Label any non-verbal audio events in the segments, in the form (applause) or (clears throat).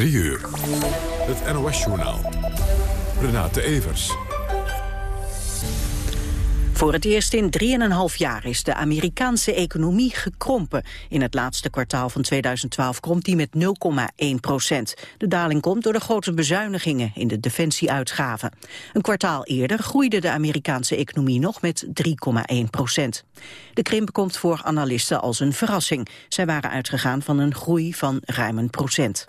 3 uur. Het NOS-journaal. Renate Evers. Voor het eerst in 3,5 jaar is de Amerikaanse economie gekrompen. In het laatste kwartaal van 2012 kromt die met 0,1 procent. De daling komt door de grote bezuinigingen in de defensieuitgaven. Een kwartaal eerder groeide de Amerikaanse economie nog met 3,1 procent. De krimp komt voor analisten als een verrassing. Zij waren uitgegaan van een groei van ruim een procent.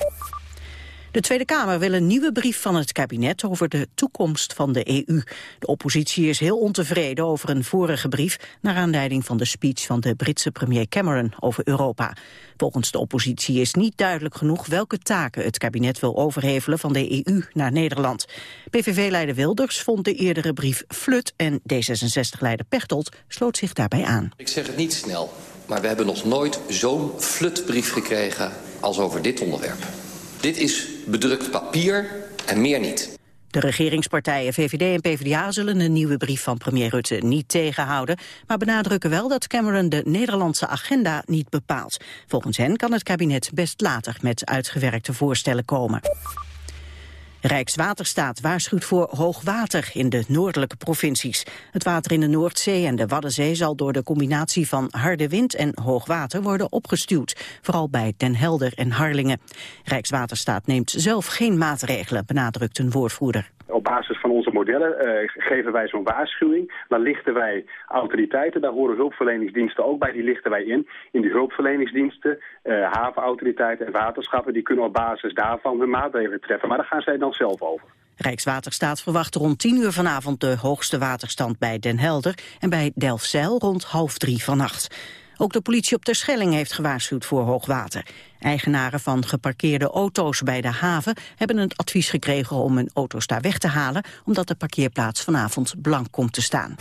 De Tweede Kamer wil een nieuwe brief van het kabinet over de toekomst van de EU. De oppositie is heel ontevreden over een vorige brief... naar aanleiding van de speech van de Britse premier Cameron over Europa. Volgens de oppositie is niet duidelijk genoeg welke taken het kabinet wil overhevelen van de EU naar Nederland. PVV-leider Wilders vond de eerdere brief flut en D66-leider Pechtold sloot zich daarbij aan. Ik zeg het niet snel, maar we hebben nog nooit zo'n flutbrief gekregen als over dit onderwerp. Dit is bedrukt papier en meer niet. De regeringspartijen VVD en PvdA zullen een nieuwe brief van premier Rutte niet tegenhouden, maar benadrukken wel dat Cameron de Nederlandse agenda niet bepaalt. Volgens hen kan het kabinet best later met uitgewerkte voorstellen komen. Rijkswaterstaat waarschuwt voor hoogwater in de noordelijke provincies. Het water in de Noordzee en de Waddenzee zal door de combinatie van harde wind en hoogwater worden opgestuwd. Vooral bij Den Helder en Harlingen. Rijkswaterstaat neemt zelf geen maatregelen, benadrukt een woordvoerder. Op basis van onze modellen uh, geven wij zo'n waarschuwing. Dan lichten wij autoriteiten, daar horen hulpverleningsdiensten ook bij, die lichten wij in. In die hulpverleningsdiensten, uh, havenautoriteiten en waterschappen... die kunnen op basis daarvan hun maatregelen treffen. Maar daar gaan zij dan zelf over. Rijkswaterstaat verwacht rond 10 uur vanavond de hoogste waterstand bij Den Helder... en bij Delfzijl rond half drie vannacht. Ook de politie op Terschelling heeft gewaarschuwd voor hoogwater. Eigenaren van geparkeerde auto's bij de haven hebben het advies gekregen om hun auto's daar weg te halen, omdat de parkeerplaats vanavond blank komt te staan.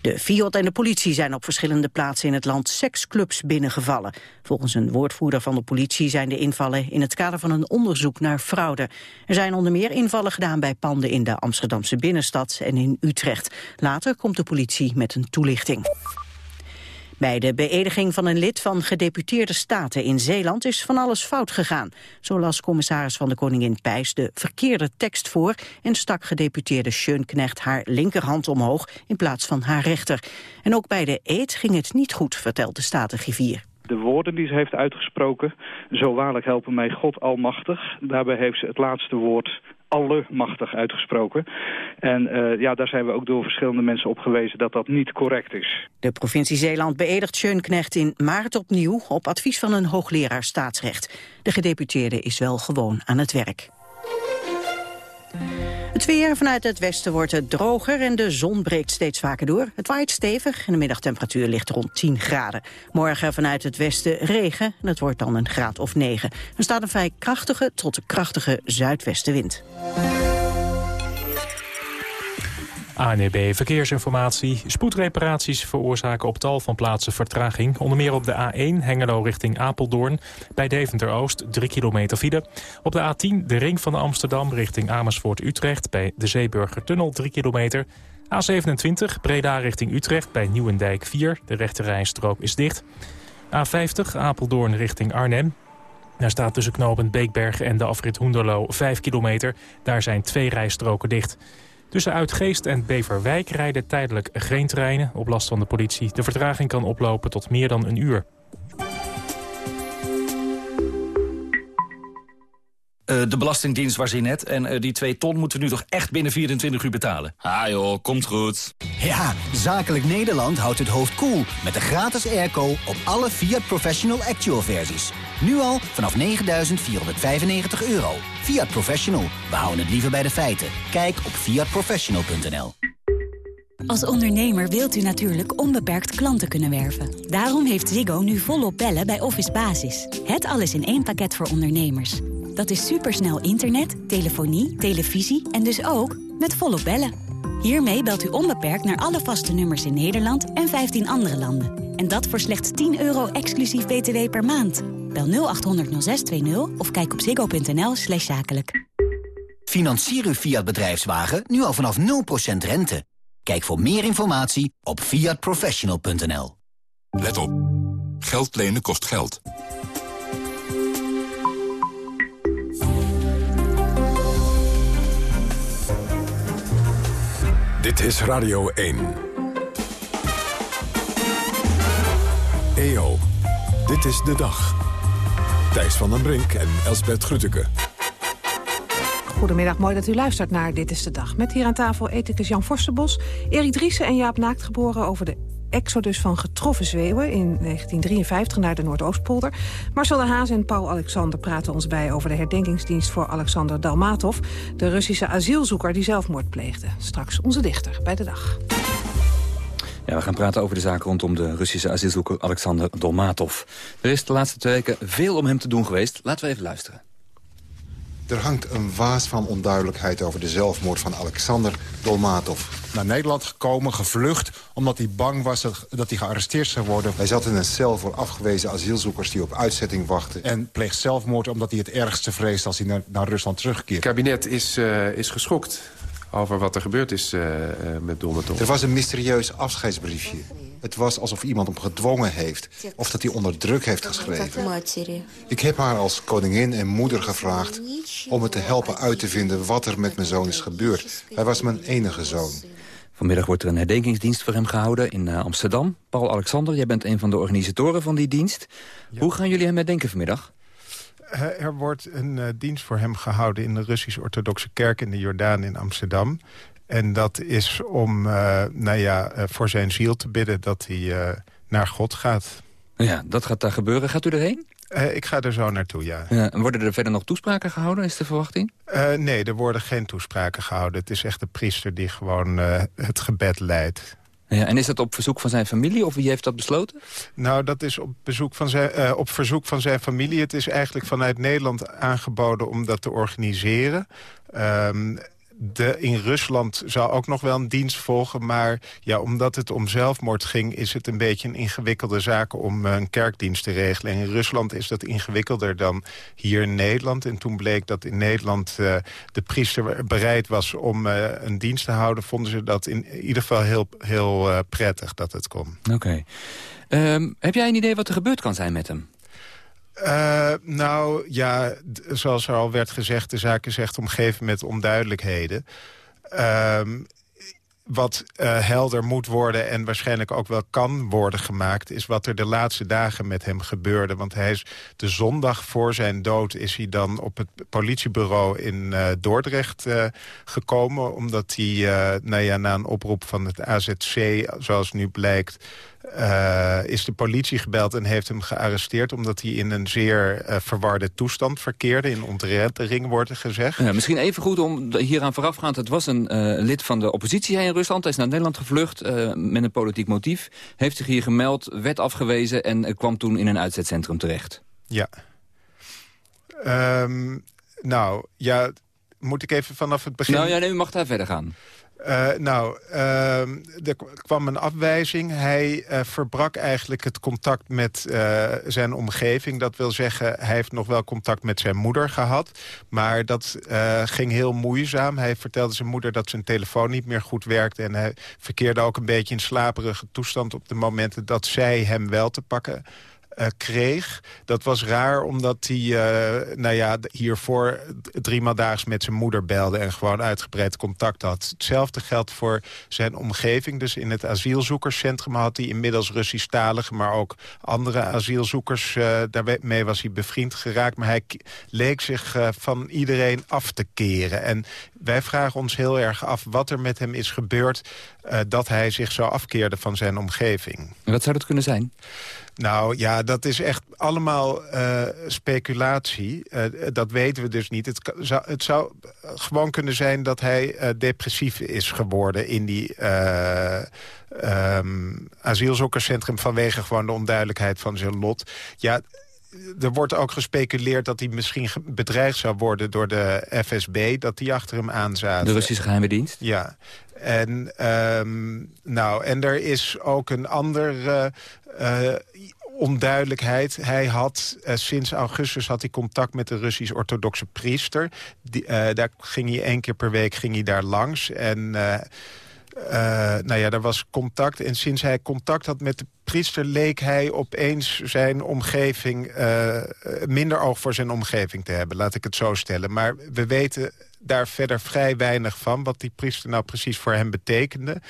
De Fiat en de politie zijn op verschillende plaatsen in het land seksclubs binnengevallen. Volgens een woordvoerder van de politie zijn de invallen in het kader van een onderzoek naar fraude. Er zijn onder meer invallen gedaan bij panden in de Amsterdamse binnenstad en in Utrecht. Later komt de politie met een toelichting. Bij de beëdiging van een lid van gedeputeerde staten in Zeeland is van alles fout gegaan. Zo las commissaris van de Koningin Pijs de verkeerde tekst voor... en stak gedeputeerde Schönknecht haar linkerhand omhoog in plaats van haar rechter. En ook bij de eed ging het niet goed, vertelt de statengriffier de woorden die ze heeft uitgesproken. Zo waarlijk helpen mij God almachtig. Daarbij heeft ze het laatste woord allemachtig uitgesproken. En uh, ja, daar zijn we ook door verschillende mensen op gewezen dat dat niet correct is. De provincie Zeeland beëdigt Schönknecht in maart opnieuw op advies van een hoogleraar staatsrecht. De gedeputeerde is wel gewoon aan het werk. Het weer vanuit het westen wordt het droger en de zon breekt steeds vaker door. Het waait stevig en de middagtemperatuur ligt rond 10 graden. Morgen vanuit het westen regen en het wordt dan een graad of 9. Er staat een vrij krachtige tot krachtige zuidwestenwind. ANEB Verkeersinformatie. Spoedreparaties veroorzaken op tal van plaatsen vertraging. Onder meer op de A1 Hengelo richting Apeldoorn. Bij Deventer-Oost 3 kilometer file. Op de A10 de ring van Amsterdam richting Amersfoort-Utrecht. Bij de Zeeburger-tunnel 3 kilometer. A27 Breda richting Utrecht bij Nieuwendijk 4. De rechterrijstrook is dicht. A50 Apeldoorn richting Arnhem. Daar staat tussen knooppunt Beekbergen en de afrit Hoenderloo 5 kilometer. Daar zijn twee rijstroken dicht. Tussen Uitgeest en Beverwijk rijden tijdelijk geen treinen op last van de politie. De vertraging kan oplopen tot meer dan een uur. Uh, de Belastingdienst was in net. En uh, die 2 ton moeten we nu toch echt binnen 24 uur betalen. Ah joh, komt goed. Ja, Zakelijk Nederland houdt het hoofd koel cool met de gratis airco op alle Fiat Professional Actual versies. Nu al vanaf 9.495 euro. Fiat Professional, we houden het liever bij de feiten. Kijk op fiatprofessional.nl. Als ondernemer wilt u natuurlijk onbeperkt klanten kunnen werven. Daarom heeft Ziggo nu volop bellen bij Office Basis. Het alles in één pakket voor ondernemers. Dat is supersnel internet, telefonie, televisie en dus ook met volop bellen. Hiermee belt u onbeperkt naar alle vaste nummers in Nederland en 15 andere landen. En dat voor slechts 10 euro exclusief btw per maand. Bel 0800 0620 of kijk op ziggo.nl slash zakelijk. Financier uw Fiat bedrijfswagen nu al vanaf 0% rente. Kijk voor meer informatie op fiatprofessional.nl. Let op. Geld lenen kost geld. Dit is Radio 1. EO, dit is de dag. Thijs van den Brink en Elsbert Grütke. Goedemiddag, mooi dat u luistert naar Dit is de Dag. Met hier aan tafel ethicus Jan Forstenbos, Erik Driessen en Jaap Naakt... geboren over de exodus van getroffen zweeuwen in 1953 naar de Noordoostpolder. Marcel de Haas en Paul Alexander praten ons bij over de herdenkingsdienst voor Alexander Dalmatov, de Russische asielzoeker die zelfmoord pleegde. Straks onze dichter bij de dag. Ja, we gaan praten over de zaak rondom de Russische asielzoeker Alexander Dolmatov. Er is de laatste twee weken veel om hem te doen geweest. Laten we even luisteren. Er hangt een waas van onduidelijkheid over de zelfmoord van Alexander Dolmatov. Naar Nederland gekomen, gevlucht, omdat hij bang was dat hij gearresteerd zou worden. Hij zat in een cel voor afgewezen asielzoekers die op uitzetting wachten. En pleegt zelfmoord omdat hij het ergste vreest als hij naar, naar Rusland terugkeert. Het kabinet is, uh, is geschokt over wat er gebeurd is uh, uh, met Dolmatov. Er was een mysterieus afscheidsbriefje. Het was alsof iemand hem gedwongen heeft. Of dat hij onder druk heeft geschreven. Ik heb haar als koningin en moeder gevraagd... om me te helpen uit te vinden wat er met mijn zoon is gebeurd. Hij was mijn enige zoon. Vanmiddag wordt er een herdenkingsdienst voor hem gehouden in uh, Amsterdam. Paul Alexander, jij bent een van de organisatoren van die dienst. Ja. Hoe gaan jullie hem herdenken vanmiddag? Er wordt een uh, dienst voor hem gehouden in de Russisch-Orthodoxe Kerk in de Jordaan in Amsterdam. En dat is om uh, nou ja, uh, voor zijn ziel te bidden dat hij uh, naar God gaat. Ja, dat gaat daar gebeuren. Gaat u erheen? ik ga er zo naartoe, ja. ja. Worden er verder nog toespraken gehouden, is de verwachting? nee, er worden geen toespraken gehouden. Het is echt de priester die gewoon het gebed leidt. Ja, en is dat op verzoek van zijn familie of wie heeft dat besloten? Nou, dat is op, bezoek van zijn, op verzoek van zijn familie. Het is eigenlijk vanuit Nederland aangeboden om dat te organiseren. Um, de, in Rusland zou ook nog wel een dienst volgen. Maar ja, omdat het om zelfmoord ging... is het een beetje een ingewikkelde zaak om uh, een kerkdienst te regelen. En in Rusland is dat ingewikkelder dan hier in Nederland. En toen bleek dat in Nederland uh, de priester bereid was om uh, een dienst te houden... vonden ze dat in ieder geval heel, heel prettig dat het kon. Oké. Um, heb jij een idee wat er gebeurd kan zijn met hem? Uh, nou, ja, zoals er al werd gezegd... de zaak is echt omgeven met onduidelijkheden. Uh, wat uh, helder moet worden en waarschijnlijk ook wel kan worden gemaakt... is wat er de laatste dagen met hem gebeurde. Want hij is de zondag voor zijn dood is hij dan op het politiebureau in uh, Dordrecht gekomen. Omdat hij nou ja, na een oproep van het AZC, zoals nu blijkt... Uh, is de politie gebeld en heeft hem gearresteerd... omdat hij in een zeer uh, verwarde toestand verkeerde. In ontreddering wordt er gezegd. Ja, misschien even goed om hieraan voorafgaand... het was een uh, lid van de oppositie in Rusland. Hij is naar Nederland gevlucht met een politiek motief. Heeft zich hier gemeld, werd afgewezen... en kwam toen in een uitzetcentrum terecht. Ja. Um, nou, ja, moet ik even vanaf het begin... Nou ja, nee, u mag daar verder gaan. Uh, nou, uh, er kwam een afwijzing. Hij uh, verbrak eigenlijk het contact met zijn omgeving. Dat wil zeggen, hij heeft nog wel contact met zijn moeder gehad. Maar dat ging heel moeizaam. Hij vertelde zijn moeder dat zijn telefoon niet meer goed werkte. En hij verkeerde ook een beetje in slaperige toestand... op de momenten dat zij hem wel te pakken uh, kreeg. Dat was raar omdat hij uh, nou ja, hiervoor driemaal daags met zijn moeder belde... en gewoon uitgebreid contact had. Hetzelfde geldt voor zijn omgeving. Dus in het asielzoekerscentrum had hij inmiddels Russisch-talige... maar ook andere asielzoekers. Uh, daarmee was hij bevriend geraakt. Maar hij leek zich van iedereen af te keren. En wij vragen ons heel erg af wat er met hem is gebeurd... dat hij zich zo afkeerde van zijn omgeving. wat zou dat kunnen zijn? Nou ja, dat is echt allemaal uh, speculatie. Uh, dat weten we dus niet. Het, zou, het zou gewoon kunnen zijn dat hij depressief is geworden... in die um, asielzoekerscentrum vanwege gewoon de onduidelijkheid van zijn lot. Ja, er wordt ook gespeculeerd dat hij misschien bedreigd zou worden door de FSB. Dat die achter hem aan zaten. De Russische geheime dienst? Ja. En, um, nou, en er is ook een ander uh, onduidelijkheid. Hij had uh, sinds augustus had hij contact met de Russisch-orthodoxe priester. Die, uh, daar ging hij één keer per week ging hij daar langs. En uh, nou ja, daar was contact. En sinds hij contact had met de priester... leek hij opeens zijn omgeving... minder oog voor zijn omgeving te hebben, laat ik het zo stellen. Maar we weten daar verder vrij weinig van... wat die priester nou precies voor hem betekende.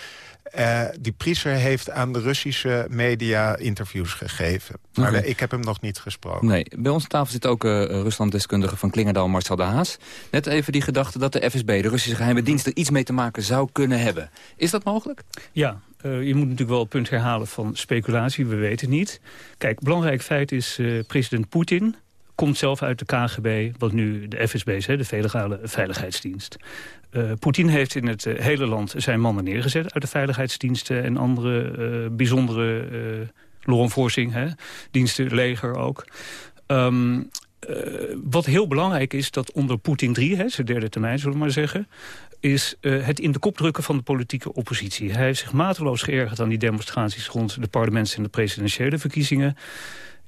Uh, die priester heeft aan de Russische media interviews gegeven. Maar okay. ik heb hem nog niet gesproken. Nee, bij ons aan tafel zit ook uh, Ruslanddeskundige van Klingerdal, Marcel de Haas. Net even die gedachte dat de FSB, de Russische geheime dienst... er iets mee te maken zou kunnen hebben. Is dat mogelijk? Ja, uh, je moet natuurlijk wel het punt herhalen van speculatie. We weten het niet. Kijk, belangrijk feit is president Poetin komt zelf uit de KGB, wat nu de FSB is, de Federale Veiligheidsdienst. Uh, Poetin heeft in het uh, hele land zijn mannen neergezet... uit de veiligheidsdiensten en andere uh, bijzondere law enforcing, hè, diensten, leger ook. Um, wat heel belangrijk is, dat onder Poetin 3, hè, zijn derde termijn zullen we maar zeggen... is het in de kop drukken van de politieke oppositie. Hij heeft zich mateloos geërgerd aan die demonstraties... rond de parlements- en de presidentiële verkiezingen.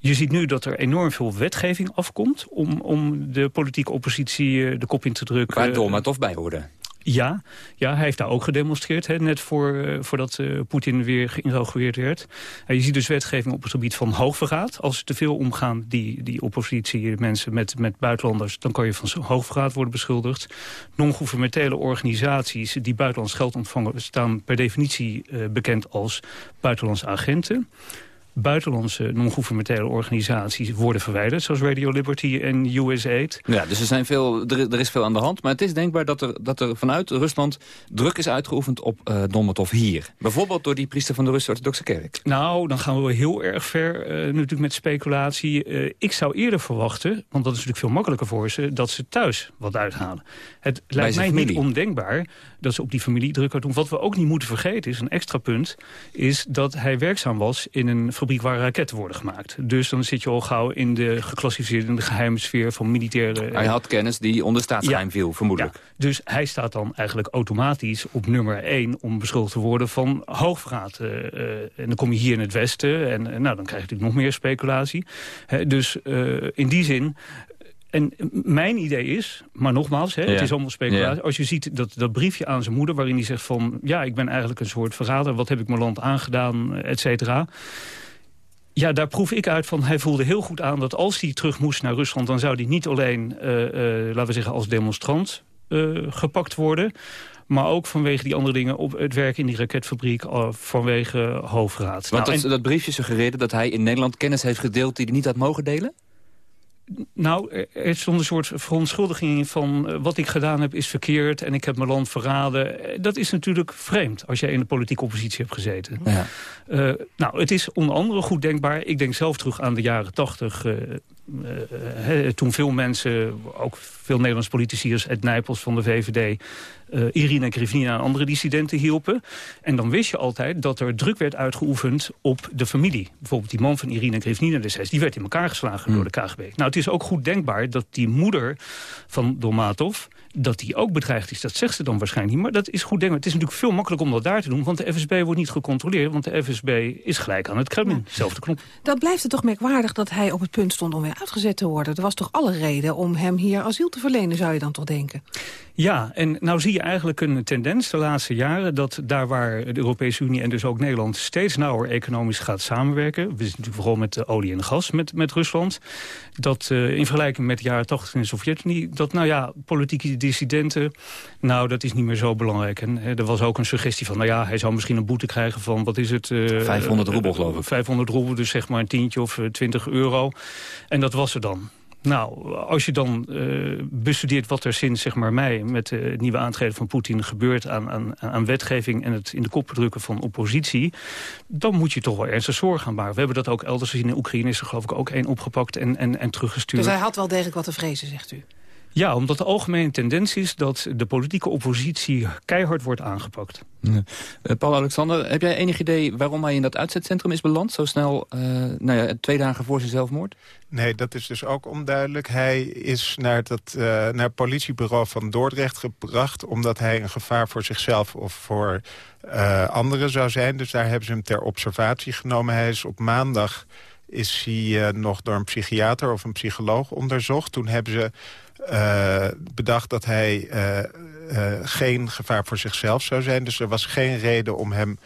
Je ziet nu dat er enorm veel wetgeving afkomt... om, om de politieke oppositie de kop in te drukken. Waar Dolmatov bij hoorde. Ja, ja, hij heeft daar ook gedemonstreerd, hè, net voor, uh, voordat uh, Poetin weer geïnaugureerd werd. Uh, je ziet dus wetgeving op het gebied van hoogverraad. Als er te veel omgaan, die, die oppositie, mensen met, met buitenlanders... dan kan je van hoogverraad worden beschuldigd. Non-governementele organisaties die buitenlands geld ontvangen... staan per definitie bekend als buitenlandse agenten buitenlandse non-governementele organisaties worden verwijderd... zoals Radio Liberty en USAID. Ja, dus er, zijn veel, er, er, is veel aan de hand. Maar het is denkbaar dat er, dat er vanuit Rusland druk is uitgeoefend op uh, Dolmatov hier. Bijvoorbeeld door die priester van de Russische-Orthodoxe Kerk. Nou, dan gaan we heel erg ver uh, natuurlijk met speculatie. Uh, ik zou eerder verwachten, want dat is natuurlijk veel makkelijker voor ze... dat ze thuis wat uithalen. Het lijkt mij familie. niet ondenkbaar dat ze op die familie druk doen. Wat we ook niet moeten vergeten is, een extra punt... is dat hij werkzaam was in een fabriek waar raketten worden gemaakt. Dus dan zit je al gauw in de geclassificeerde in de geheime sfeer van militaire... Hij had kennis die onder staatsgeheim ja. viel, vermoedelijk. Ja. Dus hij staat dan eigenlijk automatisch op nummer 1 om beschuldigd te worden van hoogverraad. Uh, uh, en dan kom je hier in het Westen en uh, nou, dan krijg je natuurlijk nog meer speculatie. He, dus in die zin en mijn idee is, maar nogmaals, hè, ja. het is allemaal speculatie... Ja. als je ziet dat, dat briefje aan zijn moeder waarin hij zegt van... ja, ik ben eigenlijk een soort verrader, wat heb ik mijn land aangedaan, et cetera... Ja, daar proef ik uit van, hij voelde heel goed aan dat als hij terug moest naar Rusland... dan zou hij niet alleen, uh, uh, laten we zeggen, als demonstrant uh, gepakt worden... maar ook vanwege die andere dingen op het werk in die raketfabriek... vanwege hoofdraad. Want nou, dat, en... dat briefje suggereerde dat hij in Nederland kennis heeft gedeeld... die hij niet had mogen delen? Nou, er stond een soort verontschuldiging in van... Uh, wat ik gedaan heb is verkeerd en ik heb mijn land verraden. Dat is natuurlijk vreemd als jij in de politieke oppositie hebt gezeten. Ja. Uh, nou, het is onder andere goed denkbaar. Ik denk zelf terug aan de jaren tachtig... Uh, uh, toen veel mensen, ook veel Nederlandse politici als Ed Nijpels van de VVD... Uh, Irina Grivnina en andere dissidenten hielpen. En dan wist je altijd dat er druk werd uitgeoefend op de familie. Bijvoorbeeld die man van Irina Grivnina destijds, die werd in elkaar geslagen mm. door de KGB. Nou, het is ook goed denkbaar dat die moeder van Dolmatov dat die ook bedreigd is, dat zegt ze dan waarschijnlijk niet. Maar dat is goed denkbaar. Het is natuurlijk veel makkelijker om dat daar te doen... want de FSB wordt niet gecontroleerd. Want de FSB is gelijk aan het Kremlin. Ja. Zelfde knop. Dan blijft het toch merkwaardig dat hij op het punt stond om weer uitgezet te worden. Er was toch alle reden om hem hier asiel te verlenen, zou je dan toch denken? Ja, en nou zie je eigenlijk een tendens de laatste jaren... dat daar waar de Europese Unie en dus ook Nederland... steeds nauwer economisch gaat samenwerken... we zitten natuurlijk vooral met de olie en gas met, met Rusland... dat uh, in vergelijking met de jaren 80 in de Sovjet-Unie... dat nou ja, politieke dissidenten, nou dat is niet meer zo belangrijk. En hè, er was ook een suggestie van, nou ja, hij zou misschien een boete krijgen van... wat is het? Uh, 500 roebel geloof ik. 500 roebel, dus zeg maar een tientje of 20 euro. En dat was er dan. Nou, als je dan uh, bestudeert wat er sinds zeg maar, mei... met uh, het nieuwe aantreden van Poetin gebeurt aan, aan, aan wetgeving... en het in de kop drukken van oppositie... dan moet je toch wel ernstig zorgen aan baren. We hebben dat ook elders gezien. In Oekraïne is er geloof ik ook één opgepakt en, en, en teruggestuurd. Dus hij had wel degelijk wat te vrezen, zegt u? Ja, omdat de algemene tendens is dat de politieke oppositie keihard wordt aangepakt. Ja. Uh, Paul Alexander, heb jij enig idee waarom hij in dat uitzetcentrum is beland? Zo snel, uh, nou ja, twee dagen voor zijn zelfmoord? Nee, dat is dus ook onduidelijk. Hij is naar, dat, uh, naar het politiebureau van Dordrecht gebracht... omdat hij een gevaar voor zichzelf of voor anderen zou zijn. Dus daar hebben ze hem ter observatie genomen. Hij is op maandag is hij nog door een psychiater of een psycholoog onderzocht. Toen hebben ze uh, bedacht dat hij uh, geen gevaar voor zichzelf zou zijn. Dus er was geen reden om hem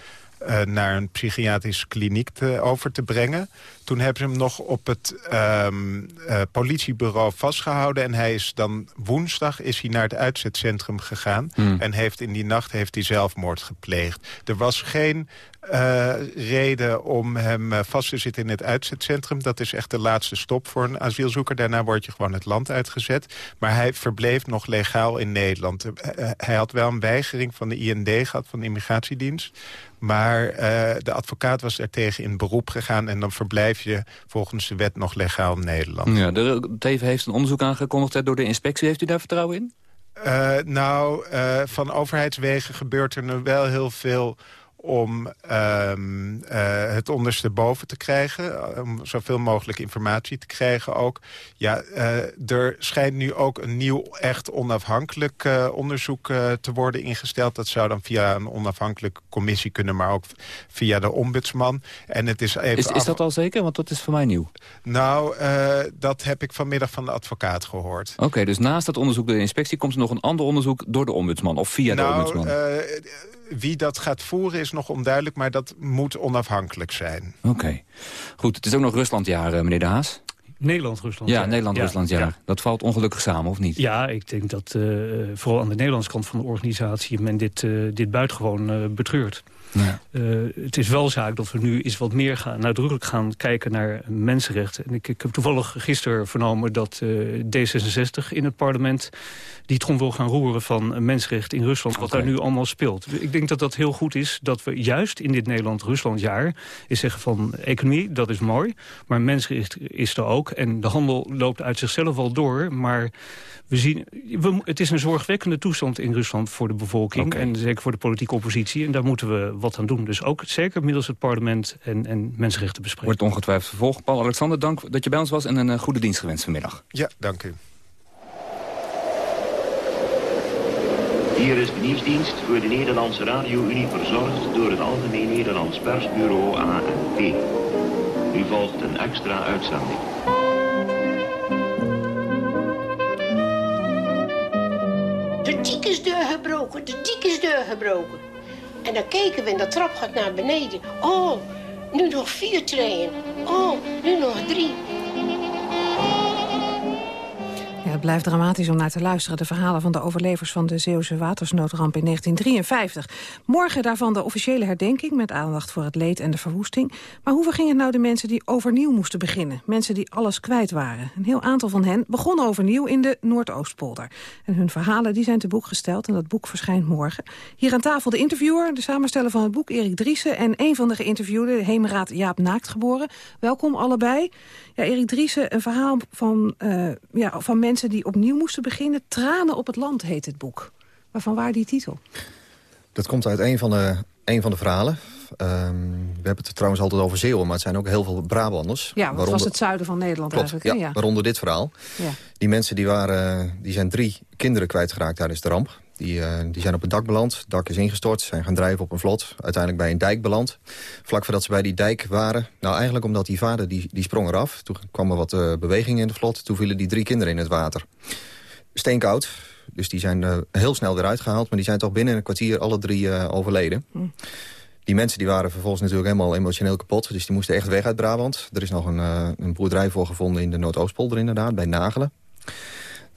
naar een psychiatrische kliniek te, over te brengen. Toen hebben ze hem nog op het ehm, eh, politiebureau vastgehouden. En hij is dan woensdag is hij naar het uitzetcentrum gegaan. Hmm. En heeft in die nacht heeft hij zelfmoord gepleegd. Er was geen eh, reden om hem eh, vast te zitten in het uitzetcentrum. Dat is echt de laatste stop voor een asielzoeker. Daarna word je gewoon het land uitgezet. Maar hij verbleef nog legaal in Nederland. Hij had wel een weigering van de IND gehad, van de immigratiedienst. Maar de advocaat was er tegen in beroep gegaan... en dan verblijf je volgens de wet nog legaal in Nederland. Ja, de Teven heeft een onderzoek aangekondigd hè, door de inspectie. Heeft u daar vertrouwen in? Uh, nou, uh, van overheidswegen gebeurt er nu wel heel veel om um, uh, het ondersteboven te krijgen. Om zoveel mogelijk informatie te krijgen ook. Ja, uh, er schijnt nu ook een nieuw, echt onafhankelijk uh, onderzoek te worden ingesteld. Dat zou dan via een onafhankelijke commissie kunnen, maar ook via de ombudsman. En het is, even is, is dat al zeker? Want dat is voor mij nieuw. Nou, dat heb ik vanmiddag van de advocaat gehoord. Oké, okay, dus naast dat onderzoek door de inspectie... komt er nog een ander onderzoek door de ombudsman of via nou, de ombudsman? Wie dat gaat voeren is nog onduidelijk, maar dat moet onafhankelijk zijn. Oké. Okay. Goed, het is ook nog Ruslandjaar, meneer De Haas. Nederland-Rusland. Ja, Nederland-Rusland, ja, ja. Dat valt ongelukkig samen, of niet? Ja, ik denk dat uh, vooral aan de Nederlandse kant van de organisatie... men dit, uh, dit buitengewoon uh, betreurt. Ja. Uh, het is wel zaak dat we nu eens wat meer gaan, nadrukkelijk gaan kijken naar mensenrechten. En ik, ik heb toevallig gisteren vernomen dat uh, D66 in het parlement die trom wil gaan roeren van mensenrechten in Rusland, wat okay. daar nu allemaal speelt. Ik denk dat dat heel goed is dat we juist in dit Nederland-Rusland-jaar is zeggen van economie, dat is mooi, maar mensenrechten is er ook. En de handel loopt uit zichzelf al door, maar we zien, we, het is een zorgwekkende toestand in Rusland voor de bevolking okay. en zeker voor de politieke oppositie. En daar moeten we wat aan doen. Dus ook zeker middels het parlement en, en mensenrechten bespreken. Wordt ongetwijfeld vervolgd. Paul Alexander, dank dat je bij ons was en een uh, goede dienst gewenst vanmiddag. Ja, dank u. Hier is de nieuwsdienst voor de Nederlandse Radio-Unie verzorgd door het Algemeen Nederlands Persbureau ANP. Nu volgt een extra uitzending. De dik is deur gebroken, de dik is deur gebroken. En dan keken we en dat trap gaat naar beneden. Oh, nu nog vier treien. Oh, nu nog drie. Het blijft dramatisch om naar te luisteren. De verhalen van de overlevers van de Zeeuwse watersnoodramp in 1953. Morgen daarvan de officiële herdenking met aandacht voor het leed en de verwoesting. Maar hoe verging het nou de mensen die overnieuw moesten beginnen? Mensen die alles kwijt waren. Een heel aantal van hen begonnen overnieuw in de Noordoostpolder. En hun verhalen die zijn te boek gesteld en dat boek verschijnt morgen. Hier aan tafel de interviewer, de samensteller van het boek Erik Driessen... en een van de geïnterviewden, Heemraad Jaap Naaktgeboren. Welkom allebei. Ja, Erik Driessen, een verhaal van, uh, ja, van mensen die opnieuw moesten beginnen. Tranen op het land heet het boek. Waarvan waar die titel? Dat komt uit een van de, een van de verhalen. Um, we hebben het trouwens altijd over Zeeuwen, maar het zijn ook heel veel Brabanders. Ja, dat was het zuiden van Nederland Klopt, eigenlijk. Ja, ja, waaronder dit verhaal. Ja. Die mensen die waren, die zijn drie kinderen kwijtgeraakt tijdens de ramp. Die, uh, die zijn op het dak beland. Het dak is ingestort. Zijn gaan drijven op een vlot. Uiteindelijk bij een dijk beland. Vlak voordat ze bij die dijk waren. Nou, eigenlijk omdat die vader die, die sprong eraf. Toen kwam er wat uh, beweging in de vlot. Toen vielen die drie kinderen in het water. Steenkoud. Dus die zijn uh, heel snel eruit gehaald. Maar die zijn toch binnen een kwartier alle drie overleden. Hm. Die mensen die waren vervolgens natuurlijk helemaal emotioneel kapot. Dus die moesten echt weg uit Brabant. Er is nog een, een boerderij voor gevonden in de Noordoostpolder inderdaad. Bij Nagelen.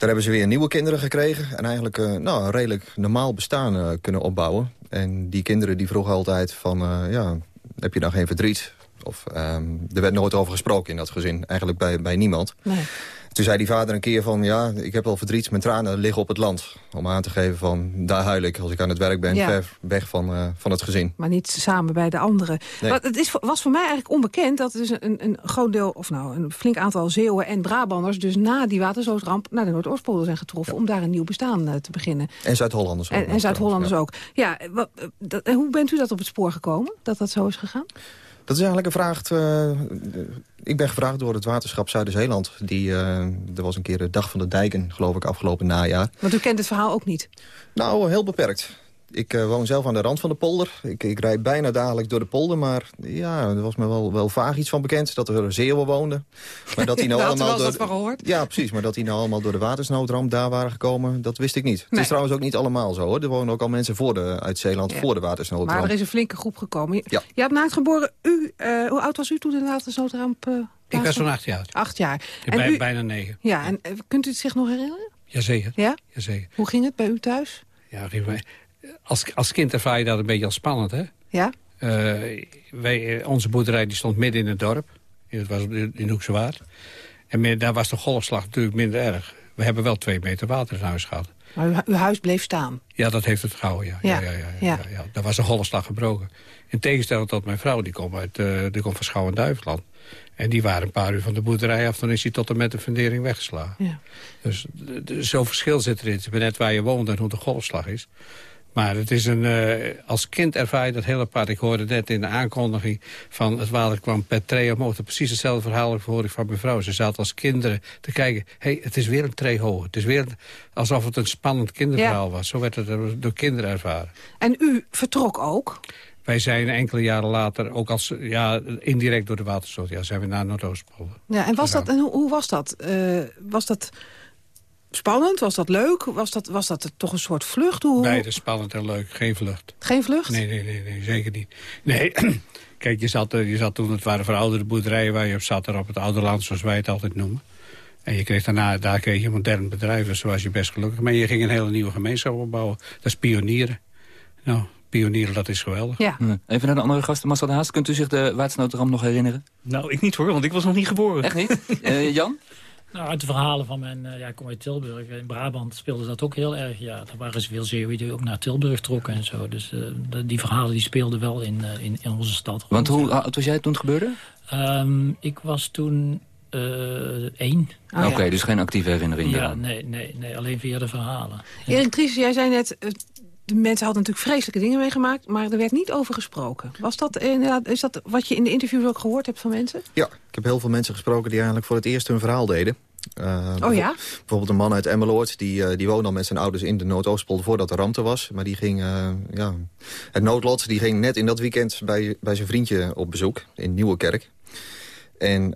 Daar hebben ze weer nieuwe kinderen gekregen. En eigenlijk uh, nou, een redelijk normaal bestaan uh, kunnen opbouwen. En die kinderen die vroegen altijd van... Uh, ja, heb je dan geen verdriet? Of um, er werd nooit over gesproken in dat gezin. Eigenlijk bij, bij niemand. Nee. Toen zei die vader een keer van... ja, ik heb wel verdriet, mijn tranen liggen op het land. Om aan te geven van, daar huil ik als ik aan het werk ben. Ja. Ver weg van, uh, van het gezin. Maar niet samen bij de anderen. Nee. Maar het is, was voor mij eigenlijk onbekend... dat dus een, een groot deel, of nou, een flink aantal Zeeuwen en Brabanders... dus na die watersnoodramp naar de Noordoostpolder zijn getroffen... Ja. om daar een nieuw bestaan uh, te beginnen. En Zuid-Hollanders ook. En, en Zuid-Hollanders ja. ook. Ja, wat, dat, hoe bent u dat op het spoor gekomen, dat dat zo is gegaan? Dat is eigenlijk een vraag... Uh, ik ben gevraagd door het waterschap Zuider-Zeeland. Die, uh, er was een keer de Dag van de Dijken, geloof ik, afgelopen najaar. Want u kent het verhaal ook niet? Nou, heel beperkt. Ik uh, woon zelf aan de rand van de polder. Ik, ik rijd bijna dagelijks door de polder, maar ja, er was me wel, wel vaag iets van bekend. Dat er Zeeuwen woonden. Maar dat die (laughs) nou allemaal door, van gehoord. Ja, precies. Maar dat die nou allemaal door de watersnoodramp daar waren gekomen, dat wist ik niet. Nee. Het is trouwens ook niet allemaal zo, hoor. Er wonen ook al mensen voor de, uit Zeeland ja. voor de watersnoodramp. Maar er is een flinke groep gekomen. Ja. Je hebt naakt geboren, u eh, hoe oud was u toen de watersnoodramp uh, Ik was zo'n acht jaar. Acht jaar. En bij, u, bijna negen. Ja, en kunt u het zich nog herinneren? Jazeker. Ja? Jazeger. Hoe ging het bij u thuis? Ja, als, als kind ervaar je dat een beetje als spannend, hè? Ja? wij, onze boerderij die stond midden in het dorp. Het was in Hoekse Waard. En daar was de golfslag natuurlijk minder erg. We hebben wel twee meter water in huis gehad. Maar uw, huis bleef staan? Ja, dat heeft het gehouden, ja. Ja. Ja, ja, ja, ja, Daar was de golfslag gebroken. In tegenstelling tot mijn vrouw, die komt, uit, uh, die komt van Schouwen-Duiveland. En die waren een paar uur van de boerderij af. Dan is hij tot en met de fundering weggeslagen. Ja. Dus zo'n verschil zit erin. Het is net waar je woont en hoe de golfslag is. Maar het is een, uh, als kind ervaar je dat heel apart. Ik hoorde net in de aankondiging van het water kwam per tree omhoog. Precies hetzelfde verhaal hoor ik van mijn vrouw. Ze zat als kinderen te kijken. hey, het is weer een tree hoog. Het is weer alsof het een spannend kinderverhaal was. Zo werd het door kinderen ervaren. En u vertrok ook? Wij zijn enkele jaren later, ook als ja, indirect door de waterstoot, ja, zijn we naar Noordoostpolder. Ja, en was dat, en hoe, hoe was dat? Uh, was dat spannend? Was dat leuk? Was dat, was dat toch een soort vlucht? Hoe... Beide spannend en leuk. Geen vlucht. Geen vlucht? Nee, nee, nee, nee zeker niet. Nee, (clears throat) kijk, je zat, je zat toen, het waren verouderde boerderijen waar je op zat, er op het oude land, zoals wij het altijd noemen. En je kreeg daarna, daar kreeg je een modern bedrijf, dus was je best gelukkig. Maar je ging een hele nieuwe gemeenschap opbouwen. Dat is pionieren. Nou, pionieren, dat is geweldig. Ja. Even naar de andere gasten. Marcel de Haas, kunt u zich de watersnoodramp nog herinneren? Nou, ik niet hoor, want ik was nog niet geboren. Echt niet? uh, (laughs) Jan? Nou, uit de verhalen van mijn... Uh, ja, ik kom uit Tilburg. In Brabant speelde dat ook heel erg. Ja, er waren veel Zeeuwen die ook naar Tilburg trokken en zo. Dus uh, die verhalen die speelden wel in, uh, in, in, onze stad. Want hoe oud was jij toen het gebeurde? Um, ik was toen één. Ah, Oké, okay, ja. dus geen actieve herinnering Ja, daaraan. nee, nee, nee, alleen via de verhalen. Erik Dries, jij zei net... De mensen hadden natuurlijk vreselijke dingen meegemaakt, maar er werd niet over gesproken. Was dat inderdaad, is dat wat je in de interviews ook gehoord hebt van mensen? Ja, ik heb heel veel mensen gesproken die eigenlijk voor het eerst hun verhaal deden. Uh, oh ja? Bijvoorbeeld een man uit Emmeloord, die, uh, die woonde al met zijn ouders in de Noordoostpolder voordat de ramp er was. Maar die ging, uh, ja, het noodlot, die ging net in dat weekend bij, bij zijn vriendje op bezoek in Nieuwekerk. En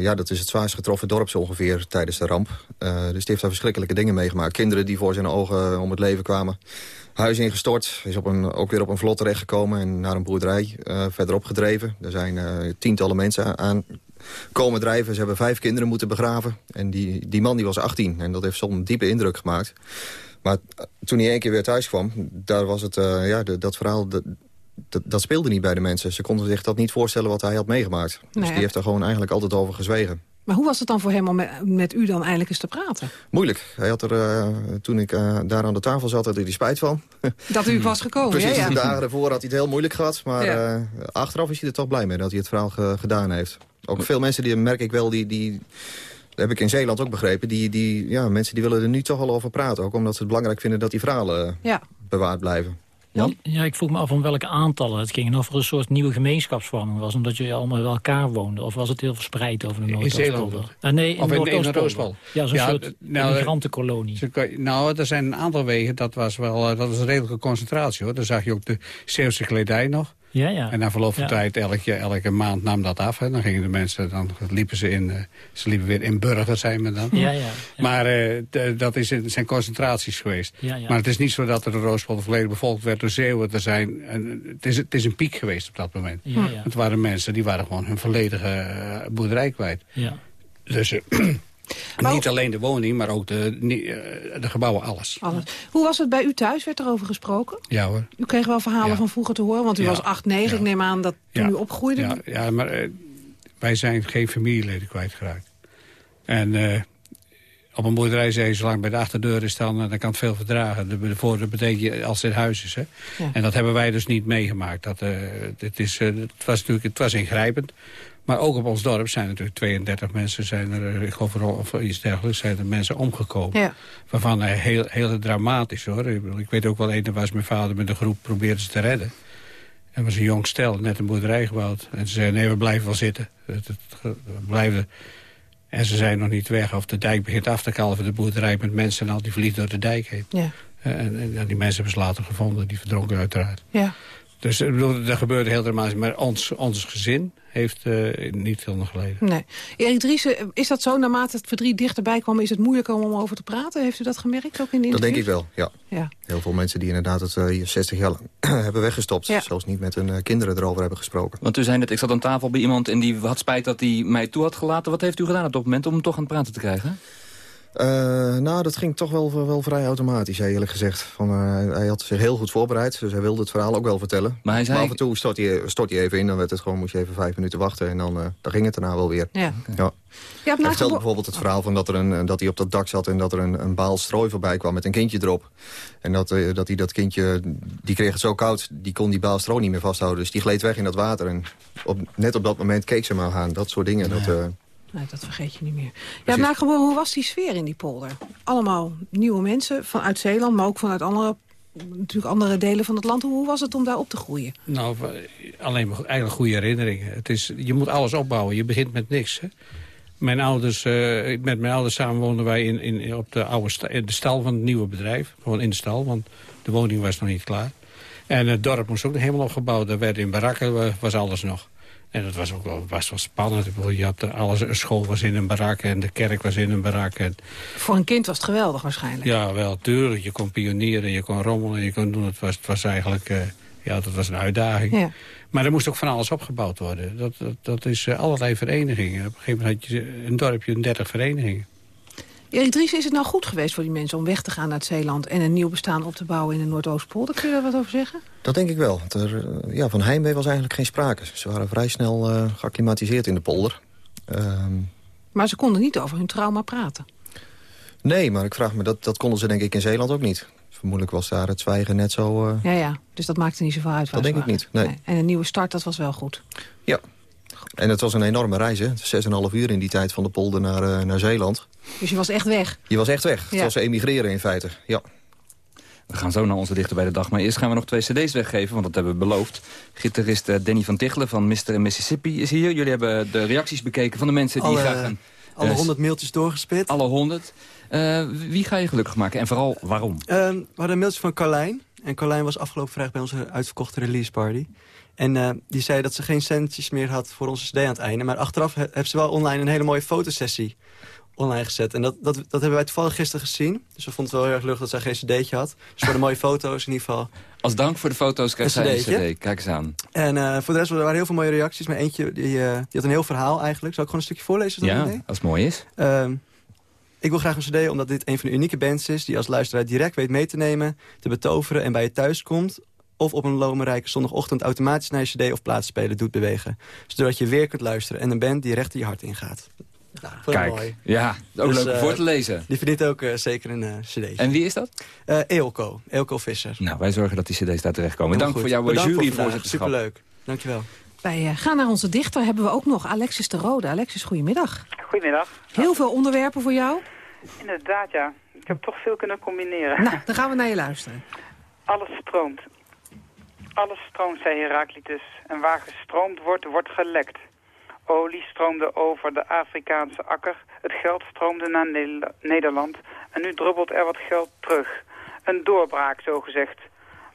ja, dat is het zwaarst getroffen dorp zo ongeveer tijdens de ramp. dus die heeft daar verschrikkelijke dingen meegemaakt. Kinderen die voor zijn ogen om het leven kwamen. Huis ingestort, is op een, ook weer op een vlot terechtgekomen... en naar een boerderij verderop gedreven. Er zijn tientallen mensen aan komen drijven. Ze hebben vijf kinderen moeten begraven. En die, die man die was 18 en dat heeft zo'n diepe indruk gemaakt. Maar toen hij één keer weer thuis kwam, daar was het, uh, ja, de, dat verhaal... De, dat, dat, speelde niet bij de mensen. Ze konden zich dat niet voorstellen wat hij had meegemaakt. Dus die heeft er gewoon eigenlijk altijd over gezwegen. Maar hoe was het dan voor hem om met, met u dan eindelijk eens te praten? Moeilijk. Hij had er, uh, toen ik uh, daar aan de tafel zat, had hij er spijt van. (laughs) Dat u was gekomen, Precies, ja, ja. de dagen ervoor had hij het heel moeilijk gehad. Maar ja. uh, achteraf is hij er toch blij mee dat hij het verhaal ge gedaan heeft. Ook veel mensen, die merk ik wel, die... die dat heb ik in Zeeland ook begrepen. Die, die, ja, mensen die willen er nu toch al over praten. Ook omdat ze het belangrijk vinden dat die verhalen ja. bewaard blijven. Jan? Ja, ik vroeg me af om welke aantallen het ging. En of er een soort nieuwe gemeenschapsvorming was. Omdat jullie allemaal bij elkaar woonden. Of was het heel verspreid over de Noordoostpolder? Uh, nee, in of in, Noordoostpolder. Ja, zo'n ja, soort nou, migrantenkolonie. Nou, er zijn een aantal wegen. Dat was wel uh, dat was een redelijke concentratie. hoor. Daar zag je ook de Zeeuwse kledij nog. Ja, ja. En na verloop van ja. tijd, elke, elke maand nam dat af. Hè. Dan gingen de mensen, dan liepen ze in, uh, ze liepen weer in burger, zijn we dan. Ja, ja, ja. Maar uh, dat is, zijn concentraties geweest. Ja, ja. Maar het is niet zo dat er de Roospolder volledig bevolkt werd door Zeeuwen. Er zijn, uh, het, is, het is een piek geweest op dat moment. Ja, ja. Het waren mensen, die waren gewoon hun volledige boerderij kwijt. Ja. Dus... (clears throat) Maar niet alleen de woning, maar ook de, de gebouwen, alles. alles. Hoe was het bij u thuis? Werd er over gesproken? Ja hoor. U kreeg wel verhalen ja. van vroeger te horen, want u ja. was 8, 9. Ja. Ik neem aan dat toen u opgroeide... Ja, ja maar uh, wij zijn geen familieleden kwijtgeraakt. En uh, op een boerderij zei zolang bij de achterdeur is, dan, dan kan het veel verdragen. De, de voordeur betekent je als het huis is. Hè? En dat hebben wij dus niet meegemaakt. Dat, uh, het, is, het, was natuurlijk, het was ingrijpend. Maar ook op ons dorp zijn natuurlijk 32 mensen, zijn er, ik geloof of iets dergelijks, zijn er mensen omgekomen. Ja. Waarvan heel, heel dramatisch hoor. Ik, bedoel, ik weet ook wel, een was mijn vader met een groep probeerde ze te redden. En was een jong stel, net een boerderij gebouwd. En ze zeiden, nee, we blijven wel zitten. We blijven... En ze zijn nog niet weg. Of de dijk begint af te kalven, de boerderij met mensen en al die vliegt door de dijk heen. Ja. En, en, en die mensen hebben ze later gevonden, die verdronken uiteraard. Ja. Dus ik bedoel, er gebeurde heel dramatisch. Maar ons, ons gezin heeft uh, niet veel nog geleden. Nee. Erik Driessen, is dat zo? Naarmate het verdriet dichterbij kwam, is het moeilijker om over te praten? Heeft u dat gemerkt ook in de Dat denk ik wel, ja. ja. Heel veel mensen die inderdaad het uh, 60 jaar lang (clears throat) hebben weggestopt. Ja. Zelfs niet met hun uh, kinderen erover hebben gesproken. Want u zei net, ik zat aan tafel bij iemand en die had spijt dat hij mij toe had gelaten. Wat heeft u gedaan op dat moment om hem toch aan het praten te krijgen? Uh, nou, dat ging toch wel, wel vrij automatisch, eerlijk gezegd. Van, uh, hij had zich heel goed voorbereid, dus hij wilde het verhaal ook wel vertellen. Maar, hij zei... maar af en toe stort hij, stort hij even in, dan werd het gewoon, moest je even vijf minuten wachten... en dan, uh, dan ging het daarna wel weer. Ja. ja. hij vertelde bijvoorbeeld het verhaal van dat, er een, dat hij op dat dak zat... en dat er een, een baal strooi voorbij kwam met een kindje erop. En dat, dat hij dat kindje, die kreeg het zo koud, die kon die baal strooi niet meer vasthouden. Dus die gleed weg in dat water. En op, net op dat moment keek ze maar aan, dat soort dingen. Ja. Dat, Nee, dat vergeet je niet meer. Ja, nou, gewoon, hoe was die sfeer in die polder? Allemaal nieuwe mensen vanuit Zeeland, maar ook vanuit andere, natuurlijk andere delen van het land. Hoe was het om daar op te groeien? Nou, alleen maar eigenlijk goede herinneringen. Het is, je moet alles opbouwen. Je begint met niks. Hè? Mijn ouders, uh, met mijn ouders samen woonden wij in, in, op de, oude sta, de stal van het nieuwe bedrijf. Gewoon in de stal, want de woning was nog niet klaar. En het dorp moest ook nog helemaal opgebouwd. Er werd in barakken was alles nog. En dat was ook wel, was wel spannend. Ik bedoel, je had alles, een school was in een barak en de kerk was in een barak. En... Voor een kind was het geweldig waarschijnlijk. Ja, wel, tuurlijk. Je kon pionieren, je kon rommelen, je kon doen. Het was, het was eigenlijk, uh, ja, dat was een uitdaging. Ja. Maar er moest ook van alles opgebouwd worden. Dat, dat, dat is uh, allerlei verenigingen. Op een gegeven moment had je een dorpje, een dertig verenigingen. Erik Dries, is het nou goed geweest voor die mensen om weg te gaan naar het Zeeland... en een nieuw bestaan op te bouwen in de Noordoostpolder? Kun je daar wat over zeggen? Dat denk ik wel. Er, ja, van heimwee was eigenlijk geen sprake. Ze waren vrij snel uh, geacclimatiseerd in de polder. Um... Maar ze konden niet over hun trauma praten. Nee, maar ik vraag me, dat, dat konden ze denk ik in Zeeland ook niet. Vermoedelijk was daar het zwijgen net zo... Uh... Ja, ja, dus dat maakte niet zoveel uit. Dat denk ik niet, nee. nee. En een nieuwe start, dat was wel goed. Ja, en het was een enorme reis, hè. 6,5 uur in die tijd van de polder naar, uh, naar Zeeland. Dus je was echt weg? Je was echt weg. Ja. Het was emigreren in feite, ja. We gaan zo naar onze dichter bij de dag. Maar eerst gaan we nog twee cd's weggeven, want dat hebben we beloofd. Gitarist uh, Danny van Tichelen van Mr. Mississippi is hier. Jullie hebben de reacties bekeken van de mensen die alle, graag... Een, alle honderd uh, mailtjes doorgespit. Alle honderd. Uh, wie ga je gelukkig maken en vooral waarom? we hadden een mailtje van Carlijn. En Carlijn was afgelopen vrijdag bij onze uitverkochte release party. En uh, die zei dat ze geen centjes meer had voor onze cd aan het einde. Maar achteraf he heeft ze wel online een hele mooie fotosessie online gezet. En dat, dat, dat hebben wij toevallig gisteren gezien. Dus we vonden het wel heel erg leuk dat zij geen cd'tje had. Dus voor de mooie (laughs) foto's in ieder geval. Als dank voor de foto's krijg zij een cd. Kijk eens aan. En uh, voor de rest waren er heel veel mooie reacties. Maar eentje, die, uh, die had een heel verhaal eigenlijk. Zal ik gewoon een stukje voorlezen? Ja, als het mooi is. Uh, ik wil graag een cd omdat dit een van de unieke bands is... die als luisteraar direct weet mee te nemen, te betoveren... en bij je thuis komt of op een lomerrijke zondagochtend automatisch naar je cd of plaatsspeler doet bewegen. Zodat je weer kunt luisteren en een band die recht in je hart ingaat. Nou, Kijk, mooi. ja, ook dus, leuk uh, voor te lezen. Die verdient ook uh, zeker een uh, cd. En wie is dat? Uh, Eelco, Eelco Visser. Nou, wij zorgen dat die cd's daar terechtkomen. Dank voor jouw juryvoorzitterschap. Superleuk, dankjewel. Wij gaan naar onze dichter, hebben we ook nog Alexis de Rode. Alexis, goedemiddag. Goedemiddag. Heel veel onderwerpen voor jou. Inderdaad, ja. Ik heb toch veel kunnen combineren. Nou, dan gaan we naar je luisteren. Alles stroomt. Alles stroomt, zei Heraclitus, en waar gestroomt wordt, wordt gelekt. Olie stroomde over de Afrikaanse akker, het geld stroomde naar ne Nederland en nu druppelt er wat geld terug. Een doorbraak, zo gezegd.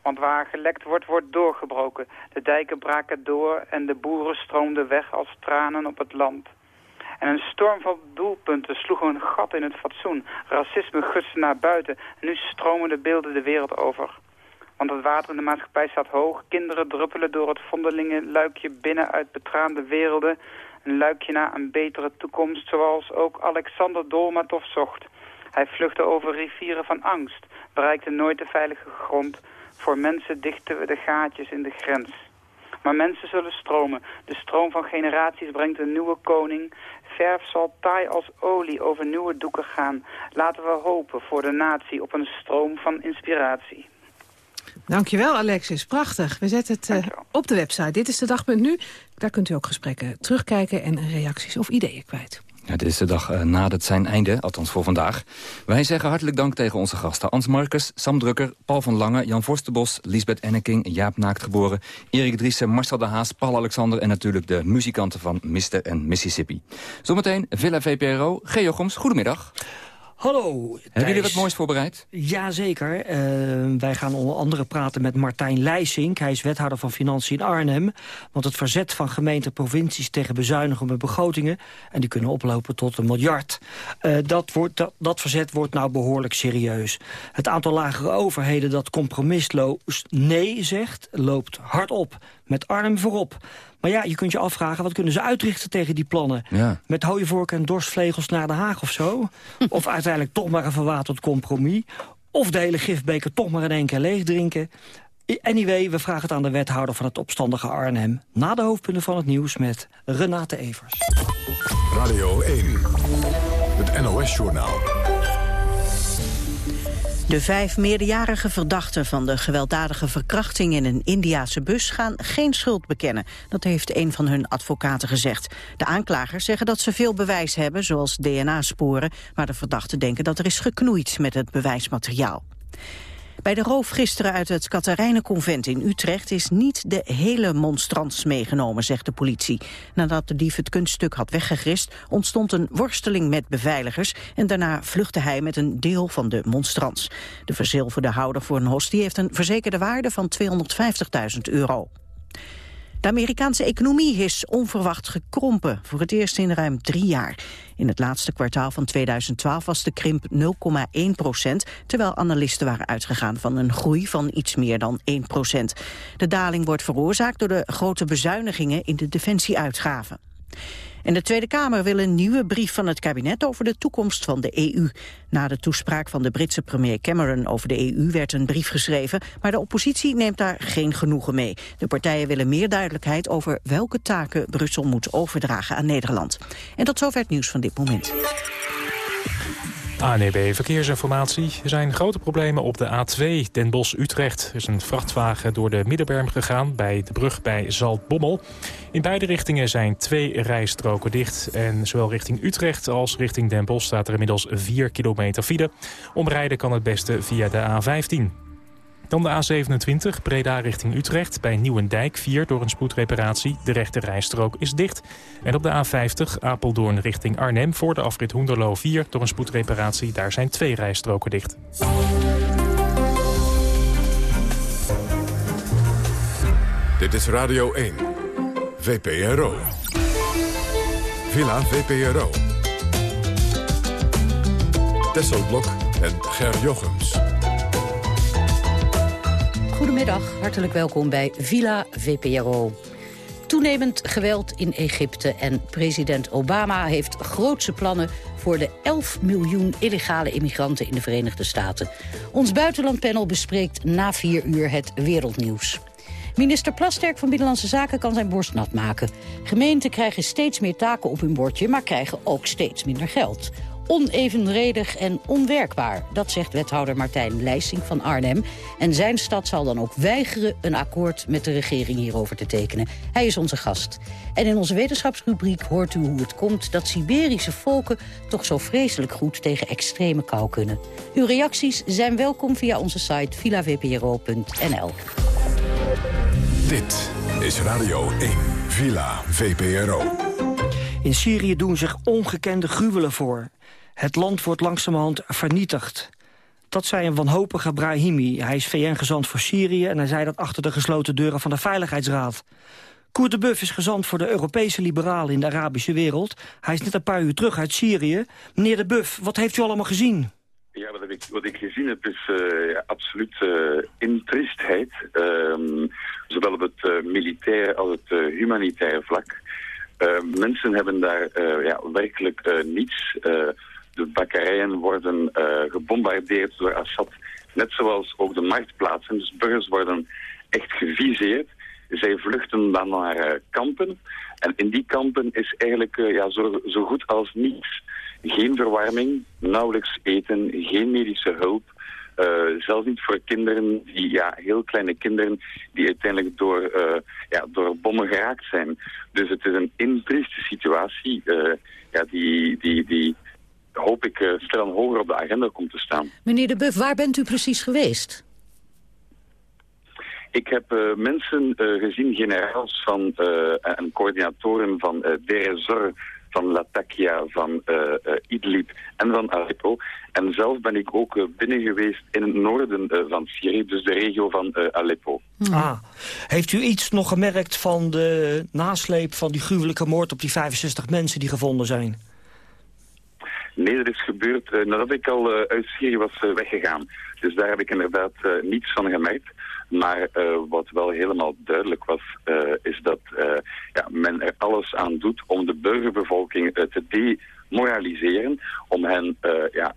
Want waar gelekt wordt, wordt doorgebroken. De dijken braken door en de boeren stroomden weg als tranen op het land. En een storm van doelpunten sloeg een gat in het fatsoen. Racisme gutste naar buiten. En nu stromen de beelden de wereld over. Want het water in de maatschappij staat hoog. Kinderen druppelen door het vondelingen luikje binnen uit betraande werelden. Een luikje naar een betere toekomst, zoals ook Alexander Dolmatov zocht. Hij vluchtte over rivieren van angst, bereikte nooit de veilige grond. Voor mensen dichten we de gaatjes in de grens. Maar mensen zullen stromen. De stroom van generaties brengt een nieuwe koning. Verf zal taai als olie over nieuwe doeken gaan. Laten we hopen voor de natie op een stroom van inspiratie. Dankjewel Alexis, prachtig. We zetten het uh, op de website. Dit is de dag.nu. Daar kunt u ook gesprekken terugkijken en reacties of ideeën kwijt. Ja, dit is de dag uh, nadert zijn einde, althans voor vandaag. Wij zeggen hartelijk dank tegen onze gasten. Ans Marcus, Sam Drukker, Paul van Lange, Jan Vorstenbos, Lisbeth Enneking, Jaap Naaktgeboren, Erik Driessen, Marcel de Haas, Paul Alexander en natuurlijk de muzikanten van Mr. en Mississippi. Zometeen Villa VPRO, Geo Goms, goedemiddag. Hallo. Hebben jullie wat moois voorbereid? Jazeker. Uh, wij gaan onder andere praten met Martijn Leijsink. Hij is wethouder van Financiën in Arnhem. Want het verzet van gemeenten en provincies tegen bezuinigen met begrotingen... en die kunnen oplopen tot een miljard. Uh, dat, wordt, dat, dat verzet wordt nou behoorlijk serieus. Het aantal lagere overheden dat compromisloos nee zegt... loopt hard op, met Arnhem voorop. Maar ja, je kunt je afvragen, wat kunnen ze uitrichten tegen die plannen? Ja. Met hooivork en dorsvlegels naar Den Haag of zo? (laughs) of uiteindelijk toch maar een verwaterd compromis? Of de hele gifbeker toch maar in één keer leeg drinken? Anyway, we vragen het aan de wethouder van het opstandige Arnhem... na de hoofdpunten van het nieuws met Renate Evers. Radio 1, het NOS-journaal. De vijf meerderjarige verdachten van de gewelddadige verkrachting in een Indiase bus gaan geen schuld bekennen. Dat heeft een van hun advocaten gezegd. De aanklagers zeggen dat ze veel bewijs hebben, zoals DNA-sporen, maar de verdachten denken dat er is geknoeid met het bewijsmateriaal. Bij de roof gisteren uit het Katharijnenconvent in Utrecht is niet de hele monstrans meegenomen, zegt de politie. Nadat de dief het kunststuk had weggegrist, ontstond een worsteling met beveiligers en daarna vluchtte hij met een deel van de monstrans. De verzilverde houder voor een hostie heeft een verzekerde waarde van 250.000 euro. De Amerikaanse economie is onverwacht gekrompen, voor het eerst in ruim drie jaar. In het laatste kwartaal van 2012 was de krimp 0,1 procent, terwijl analisten waren uitgegaan van een groei van iets meer dan 1 procent. De daling wordt veroorzaakt door de grote bezuinigingen in de defensieuitgaven. En de Tweede Kamer wil een nieuwe brief van het kabinet over de toekomst van de EU. Na de toespraak van de Britse premier Cameron over de EU werd een brief geschreven, maar de oppositie neemt daar geen genoegen mee. De partijen willen meer duidelijkheid over welke taken Brussel moet overdragen aan Nederland. En tot zover het nieuws van dit moment. ANEB Verkeersinformatie. Er zijn grote problemen op de A2 Den Bosch-Utrecht. Er is een vrachtwagen door de Middenberm gegaan bij de brug bij Zaltbommel. In beide richtingen zijn twee rijstroken dicht. En zowel richting Utrecht als richting Den Bosch staat er inmiddels 4 kilometer file. Omrijden kan het beste via de A15. Dan de A27, Breda richting Utrecht. Bij Nieuwendijk 4 door een spoedreparatie. De rechte rijstrook is dicht. En op de A50, Apeldoorn richting Arnhem... voor de afrit Hoenderloo 4 door een spoedreparatie. Daar zijn twee rijstroken dicht. Dit is Radio 1. VPRO. Villa VPRO. Tesselblok en Ger Jochems. Goedemiddag, hartelijk welkom bij Villa VPRO. Toenemend geweld in Egypte en president Obama heeft grootse plannen voor de 11 miljoen illegale immigranten in de Verenigde Staten. Ons buitenlandpanel bespreekt na vier uur het wereldnieuws. Minister Plasterk van Binnenlandse Zaken kan zijn borst nat maken. Gemeenten krijgen steeds meer taken op hun bordje, maar krijgen ook steeds minder geld onevenredig en onwerkbaar. Dat zegt wethouder Martijn Leijsing van Arnhem. En zijn stad zal dan ook weigeren een akkoord met de regering hierover te tekenen. Hij is onze gast. En in onze wetenschapsrubriek hoort u hoe het komt... dat Siberische volken toch zo vreselijk goed tegen extreme kou kunnen. Uw reacties zijn welkom via onze site villavpro.nl. Dit is Radio 1, Villa VPRO. In Syrië doen zich ongekende gruwelen voor. Het land wordt langzamerhand vernietigd. Dat zei een wanhopige Brahimi. Hij is VN-gezant voor Syrië en hij zei dat achter de gesloten deuren van de Veiligheidsraad. Koert de Buff is gezant voor de Europese liberalen in de Arabische wereld. Hij is net een paar uur terug uit Syrië. Meneer de Buff, wat heeft u allemaal gezien? Ja, wat ik, wat ik gezien heb is uh, absoluut uh, in triestheid. Uh, zowel op het uh, militair als het humanitaire vlak. mensen hebben daar ja, werkelijk niets de bakkerijen worden uh, gebombardeerd door Assad. Net zoals ook de marktplaatsen. Dus burgers worden echt geviseerd. Zij vluchten dan naar uh, kampen. En in die kampen is eigenlijk uh, ja, zo, zo goed als niets. Geen verwarming, nauwelijks eten, geen medische hulp. Zelfs niet voor kinderen, die, ja, heel kleine kinderen, die uiteindelijk door, ja, door bommen geraakt zijn. Dus het is een intrieste situatie ja, die, die, die hoop ik uh, snel hoger op de agenda komt te staan. Meneer De Buff, waar bent u precies geweest? Ik heb uh, mensen uh, gezien, generaals van, en coördinatoren van DRSR van Latakia, van uh, Idlib en van Aleppo. En zelf ben ik ook binnen geweest in het noorden van Syrië, dus de regio van Aleppo. Ah. Heeft u iets nog gemerkt van de nasleep van die gruwelijke moord op die 65 mensen die gevonden zijn? Nee, dat is gebeurd nadat ik al uit Syrië was weggegaan. Dus daar heb ik inderdaad niets van gemerkt. Maar uh, wat wel helemaal duidelijk was, uh, is dat uh, ja, men er alles aan doet om de burgerbevolking te demoraliseren, om hen ja,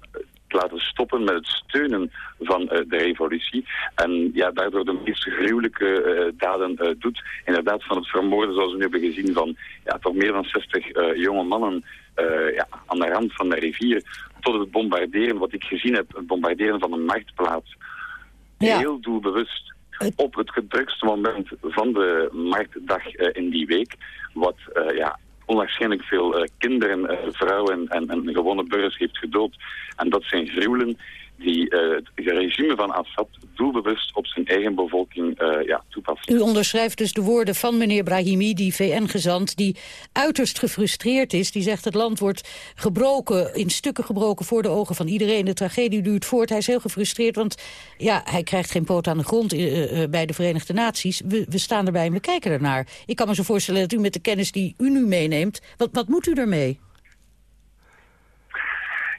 laten stoppen met het steunen van de revolutie. En ja, daardoor de meest gruwelijke daden doet. Inderdaad van het vermoorden, zoals we nu hebben gezien, van ja, toch meer dan 60 jonge mannen ja, aan de rand van de rivier, tot het bombarderen, wat ik gezien heb, het bombarderen van een marktplaats. Ja. Heel doelbewust op het gedrukste moment van de marktdag in die week. Wat uh, ja, onwaarschijnlijk veel uh, kinderen, vrouwen en, en, gewone burgers heeft gedood. En dat zijn gruwelen die het regime van Assad doelbewust op zijn eigen bevolking uh, ja, toepast. U onderschrijft dus de woorden van meneer Brahimi, die VN-gezant... die uiterst gefrustreerd is. Die zegt het land wordt gebroken, in stukken gebroken voor de ogen van iedereen. De tragedie duurt voort. Hij is heel gefrustreerd, want ja, hij krijgt geen poot aan de grond uh, bij de Verenigde Naties. We, we, staan erbij en we kijken ernaar. Ik kan me zo voorstellen dat u met de kennis die u nu meeneemt... wat, wat moet u ermee?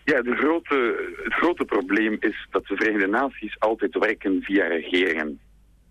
Ja, de grote, het grote probleem is dat de Verenigde Naties altijd werken via regeringen.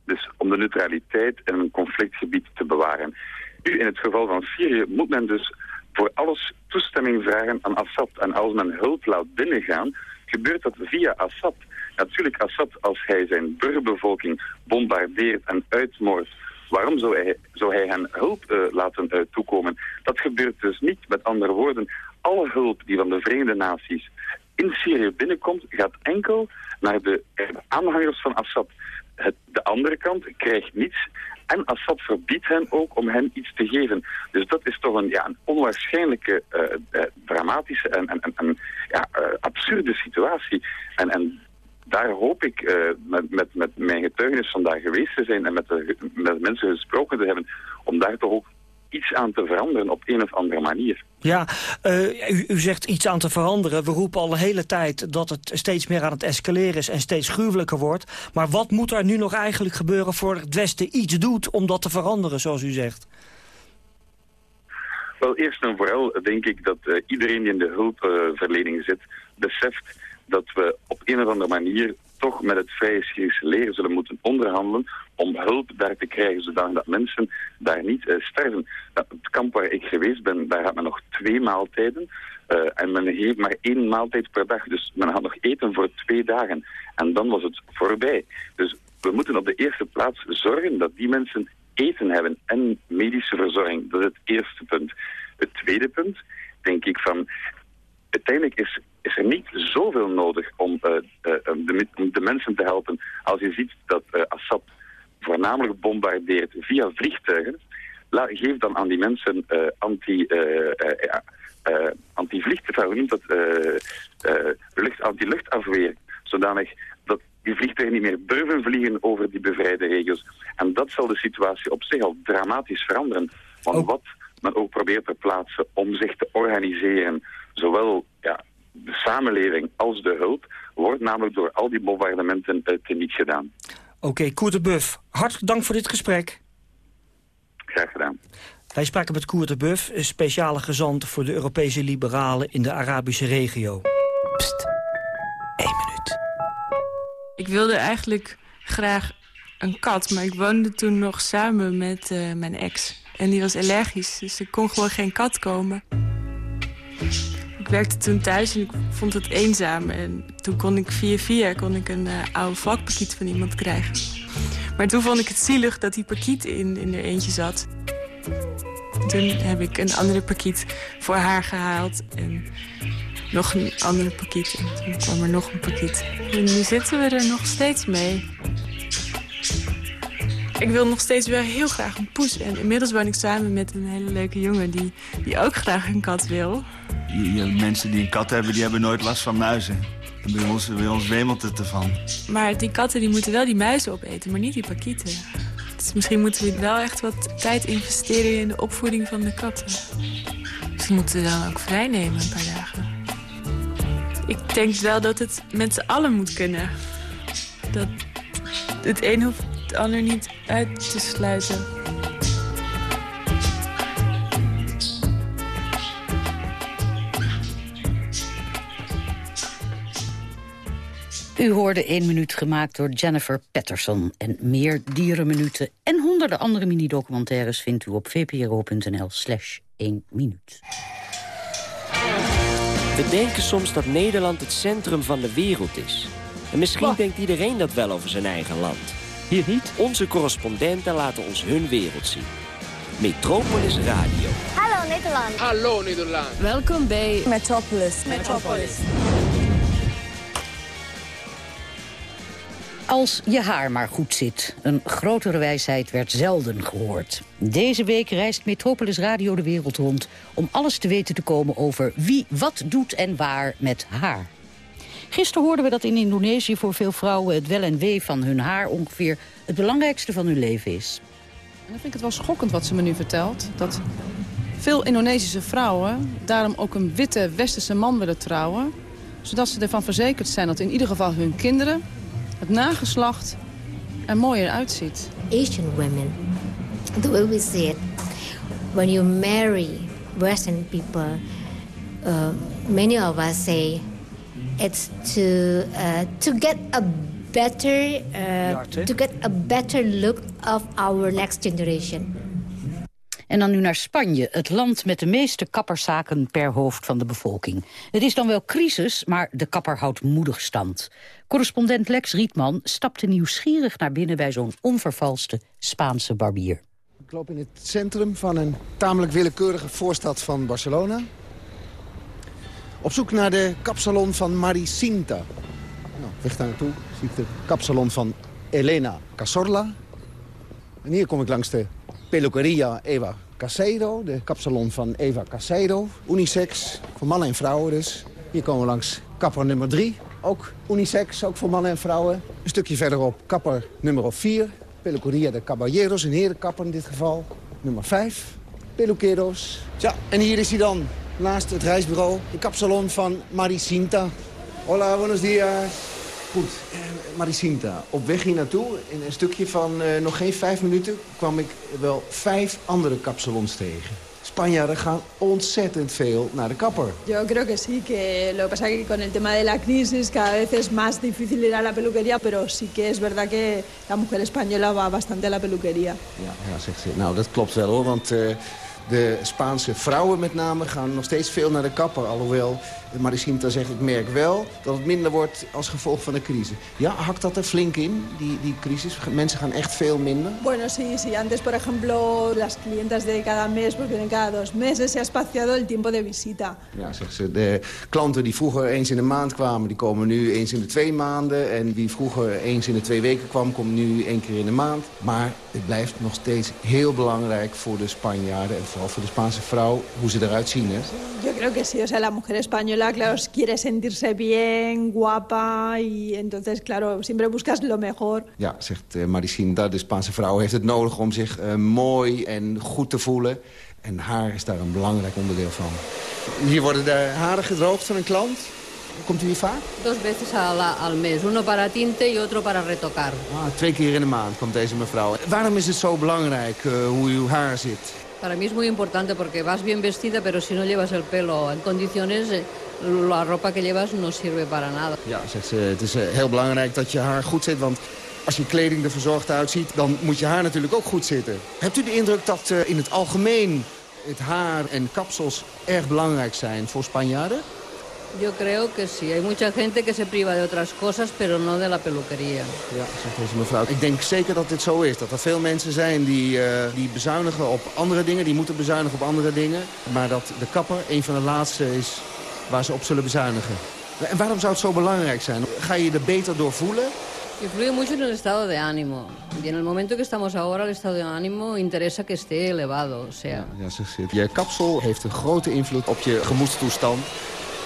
Dus om de neutraliteit in een conflictgebied te bewaren. Nu, in het geval van Syrië moet men dus voor alles toestemming vragen aan Assad. En als men hulp laat binnengaan, gebeurt dat via Assad. Natuurlijk, Assad, als hij zijn burgerbevolking bombardeert en uitmoordt, waarom zou hij, zou hij hen hulp uh, laten uh, toekomen? Dat gebeurt dus niet. Met andere woorden, alle hulp die van de Verenigde Naties in Syrië binnenkomt, gaat enkel naar de aanhangers van Assad. Het, de andere kant krijgt niets en Assad verbiedt hen ook om hen iets te geven. Dus dat is toch een, ja, een onwaarschijnlijke, uh, uh, dramatische en, en, en ja, uh, absurde situatie. En, en daar hoop ik met, met, met mijn getuigenis vandaag geweest te zijn en met, met mensen gesproken te hebben, om daar toch ook iets aan te veranderen op een of andere manier. Ja, uh, u, u, zegt iets aan te veranderen. We roepen al de hele tijd dat het steeds meer aan het escaleren is en steeds gruwelijker wordt. Maar wat moet er nu nog eigenlijk gebeuren voor het Westen iets doet om dat te veranderen, zoals u zegt? Wel, eerst en vooral denk ik dat uh, iedereen die in de hulpverlening zit, beseft dat we op een of andere manier toch met het vrije Syrische leger zullen moeten onderhandelen om hulp daar te krijgen, zodat mensen daar niet uh, sterven. Nou, het kamp waar ik geweest ben, daar had men nog twee maaltijden. Uh, en men heeft maar één maaltijd per dag. Dus men had nog eten voor twee dagen. En dan was het voorbij. Dus we moeten op de eerste plaats zorgen dat die mensen eten hebben en medische verzorging. Dat is het eerste punt. Het tweede punt, denk ik van... Uiteindelijk is is er niet zoveel nodig om uh, de, de, mensen te helpen. Als je ziet dat uh, Assad voornamelijk bombardeert via vliegtuigen, la, geef dan aan die mensen anti, anti-vliegtuigen, hoe noemt dat, lucht, anti-luchtafweer, zodanig dat die vliegtuigen niet meer durven vliegen over die bevrijde regio's. En dat zal de situatie op zich al dramatisch veranderen. Want oh. wat men ook probeert te plaatsen om zich te organiseren, zowel ja, de samenleving als de hulp wordt namelijk door al die bombardementen uh, teniet gedaan. Oké, okay, Koert de Buff, hartelijk dank voor dit gesprek. Graag gedaan. Wij spraken met Koert de Buff, een speciale gezant voor de Europese liberalen in de Arabische regio. Pst, één minuut. Ik wilde eigenlijk graag een kat, maar ik woonde toen nog samen met uh, mijn ex. En die was allergisch, dus er kon gewoon geen kat komen werkte toen thuis en ik vond het eenzaam. En toen kon ik via via kon ik een uh, oude vakpakiet van iemand krijgen. Maar toen vond ik het zielig dat die pakiet in, in er eentje zat. Toen heb ik een andere pakiet voor haar gehaald. En nog een andere pakiet. En toen kwam er nog een pakiet. En nu zitten we er nog steeds mee. Ik wil nog steeds wel heel graag een poes. En inmiddels woon ik samen met een hele leuke jongen die, die ook graag een kat wil. Je, mensen die een kat hebben, die hebben nooit last van muizen. En bij ons, bij ons wemelt het ervan. Maar die katten die moeten wel die muizen opeten, maar niet die pakieten. Dus misschien moeten we wel echt wat tijd investeren in de opvoeding van de katten. Misschien moeten dan ook vrijnemen een paar dagen. Ik denk wel dat het met z'n allen moet kunnen. Dat het een hoeft het ander niet uit te sluiten. U hoorde één minuut gemaakt door Jennifer Patterson. En meer dierenminuten en honderden andere mini-documentaires... vindt u op vpro.nl slash 1 minuut. We denken soms dat Nederland het centrum van de wereld is. En misschien denkt iedereen dat wel over zijn eigen land. Hier niet. Onze correspondenten laten ons hun wereld zien. Metropolis Radio. Hallo Nederland. Hallo Nederland. Welkom bij Metropolis. Metropolis. Als je haar maar goed zit. Een grotere wijsheid werd zelden gehoord. Deze week reist Metropolis Radio de wereld rond... om alles te weten te komen over wie wat doet en waar met haar. Gisteren hoorden we dat in Indonesië voor veel vrouwen... het wel en wee van hun haar ongeveer het belangrijkste van hun leven is. En dan vind ik het wel schokkend wat ze me nu vertelt. Dat veel Indonesische vrouwen daarom ook een witte westerse man willen trouwen. Zodat ze ervan verzekerd zijn dat in ieder geval hun kinderen het nageslacht er mooier uitziet. Asian women, the way we see it, when you marry Western people, uh, many of us say it's to uh, to get a better uh, to get a better look of our next generation. En dan nu naar Spanje, het land met de meeste kapperszaken per hoofd van de bevolking. Het is dan wel crisis, maar de kapper houdt moedig stand. Correspondent Lex Rietman stapte nieuwsgierig naar binnen bij zo'n onvervalste Spaanse barbier. Ik loop in het centrum van een tamelijk willekeurige voorstad van Barcelona. Op zoek naar de kapsalon van Maricinta. Nou, weg daar naartoe zie ik de kapsalon van Elena Casorla. En hier kom ik langs de Peluqueria Eva Caseiro, de kapsalon van Eva Caseiro. Unisex, voor mannen en vrouwen dus. Hier komen we langs kapper nummer 3, ook unisex, ook voor mannen en vrouwen. Een stukje verderop kapper nummer 4, Peluqueria de Caballeros, een herenkapper in dit geval. Nummer 5, Peluqueros. Ja, en hier is hij dan, naast het reisbureau, de kapsalon van Maricinta. Hola, buenos días. Goed, eh, Maricinta, op weg hier naartoe, in een stukje van eh, nog geen vijf minuten... kwam ik wel vijf andere kapsalons tegen. Spanjaarden gaan ontzettend veel naar de kapper. Yo creo que sí, que lo que pasa que con el tema de la crisis cada vez es más difícil ir a la peluquería, pero sí que es verdad que la mujer española va bastante a la peluquería. Ja, ja zegt ze. Nou, dat klopt wel hoor, want... Uh, de Spaanse vrouwen met name gaan nog steeds veel naar de kapper. Alhoewel Maricinta zegt, ik merk wel dat het minder wordt als gevolg van de crisis. Ja, hakt dat er flink in, die, die crisis? Mensen gaan echt veel minder? Bueno, sí, sí. Antes, por ejemplo, las clientas de cada mes pues vienen cada dos meses. Se ha espaciado el tiempo de visita. Ja, zegt ze. De klanten die vroeger eens in de maand kwamen, die komen nu eens in de twee maanden. En wie vroeger eens in de twee weken kwam, komt nu één keer in de maand. Maar het blijft nog steeds heel belangrijk voor de Spanjaarden... en vooral voor de Spaanse vrouw, hoe ze eruit zien. Hè? Yo creo que sí. O sea, la mujer española, claro, quiere sentirse bien, guapa... y entonces, claro, siempre buscas lo mejor. Ja, zegt uh, Maricinda, de Spaanse vrouw heeft het nodig om zich uh, mooi en goed te voelen. En haar is daar een belangrijk onderdeel van. Hier worden de haren gedroogd van een klant. Komt u hier vaak? Dos veces al, al mes. Uno para tinte y otro para retocar. Ah, twee keer in de maand komt deze mevrouw. Waarom is het zo belangrijk uh, hoe uw haar zit? Para mí es muy importante porque vas bien vestida, pero si no llevas el pelo en condiciones, la ropa que llevas no sirve para nada. Ja, zegt ze, het is heel belangrijk dat je haar goed zit, want als je kleding er verzorgd uitziet, dan moet je haar natuurlijk ook goed zitten. Hebt u de indruk dat uh, in het algemeen het haar en kapsels erg belangrijk zijn voor Spanjaarden? Yo creo que sí. Hay mucha gente que se priva de otras cosas, pero no de la peluquería. Ja, zegt deze mevrouw. Ik denk zeker dat dit zo is. Dat er veel mensen zijn die, uh, die bezuinigen op andere dingen. Die moeten bezuinigen op andere dingen. Maar dat de kapper een van de laatste is waar ze op zullen bezuinigen. En waarom zou het zo belangrijk zijn? Ga je er beter door voelen? Influye mucho en el estado de ánimo. Y en el momento que estamos ahora, el estado de ánimo interesa que esté elevado. O sea... Ja, ja. Je kapsel heeft een grote invloed op je gemoedstoestand.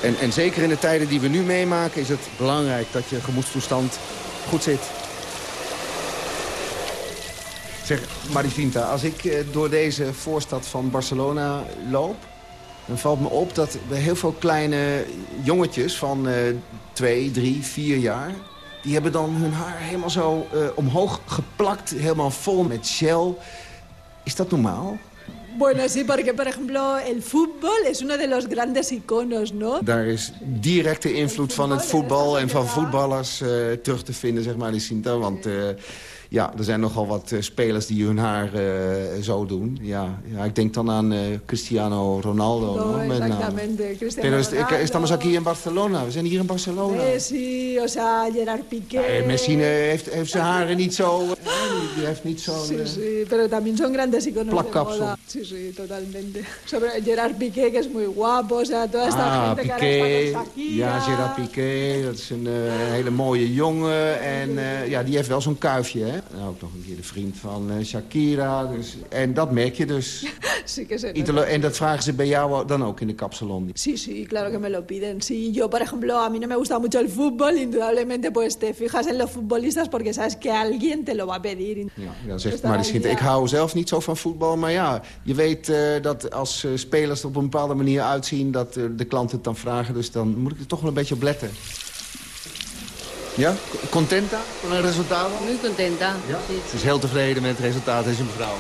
En, en zeker in de tijden die we nu meemaken is het belangrijk dat je gemoedstoestand goed zit. Zeg, Marivinta, als ik door deze voorstad van Barcelona loop... dan valt me op dat bij heel veel kleine jongetjes van uh, twee, drie, vier jaar... die hebben dan hun haar helemaal zo uh, omhoog geplakt, helemaal vol met gel. Is dat normaal? Bueno, sí, porque por ejemplo el fútbol es uno de los grandes iconos, ¿no? Daar is directe invloed van het voetbal en van voetballers uh, terug te vinden, zeg maar, in Sinta. Want ja, er zijn nogal wat uh, spelers die hun haar zo doen. Ja, ja, ik denk dan aan Cristiano Ronaldo. No, no? exactamente, Cristiano Pero estamos aquí in Barcelona. We zijn hier in Barcelona. Messi, o sea, Gerard Piqué. Ja, Messi heeft, heeft zijn haren niet zo... die heeft niet zo'n... Sí, sí, pero también son grandes iconos plakkapsel. de moda. Sí, sí, totalmente. Sobre Gerard Piqué, que es muy guapo, o sea, toda esta ah, gente Piqué. que ahora está con Shakira. Ja, Gerard Piqué, dat is een uh, hele mooie jongen. En uh, ja, die heeft wel zo'n kuifje, hè. En ook nog een keer de vriend van uh, Shakira. Dus, en dat merk je dus. (laughs) Italo, en dat vragen ze bij jou dan ook in de kapsalon? Sí, sí, claro que me lo piden. Sí, yo, por ejemplo, a mí no me gusta mucho el fútbol. Indudablemente, pues te fijas en los futbolistas porque sabes que alguien te lo va a pedir. Ja, ja zegt Marisinte. Ik hou zelf niet zo van voetbal, maar ja, je weet uh, dat als uh, spelers er op een bepaalde manier uitzien... dat de klanten het dan vragen, dus dan moet ik er toch wel een beetje op letten. Ja? Contenta con el resultaat? Muy contenta. Ja? Ze is heel tevreden met het resultaat, deze mevrouw.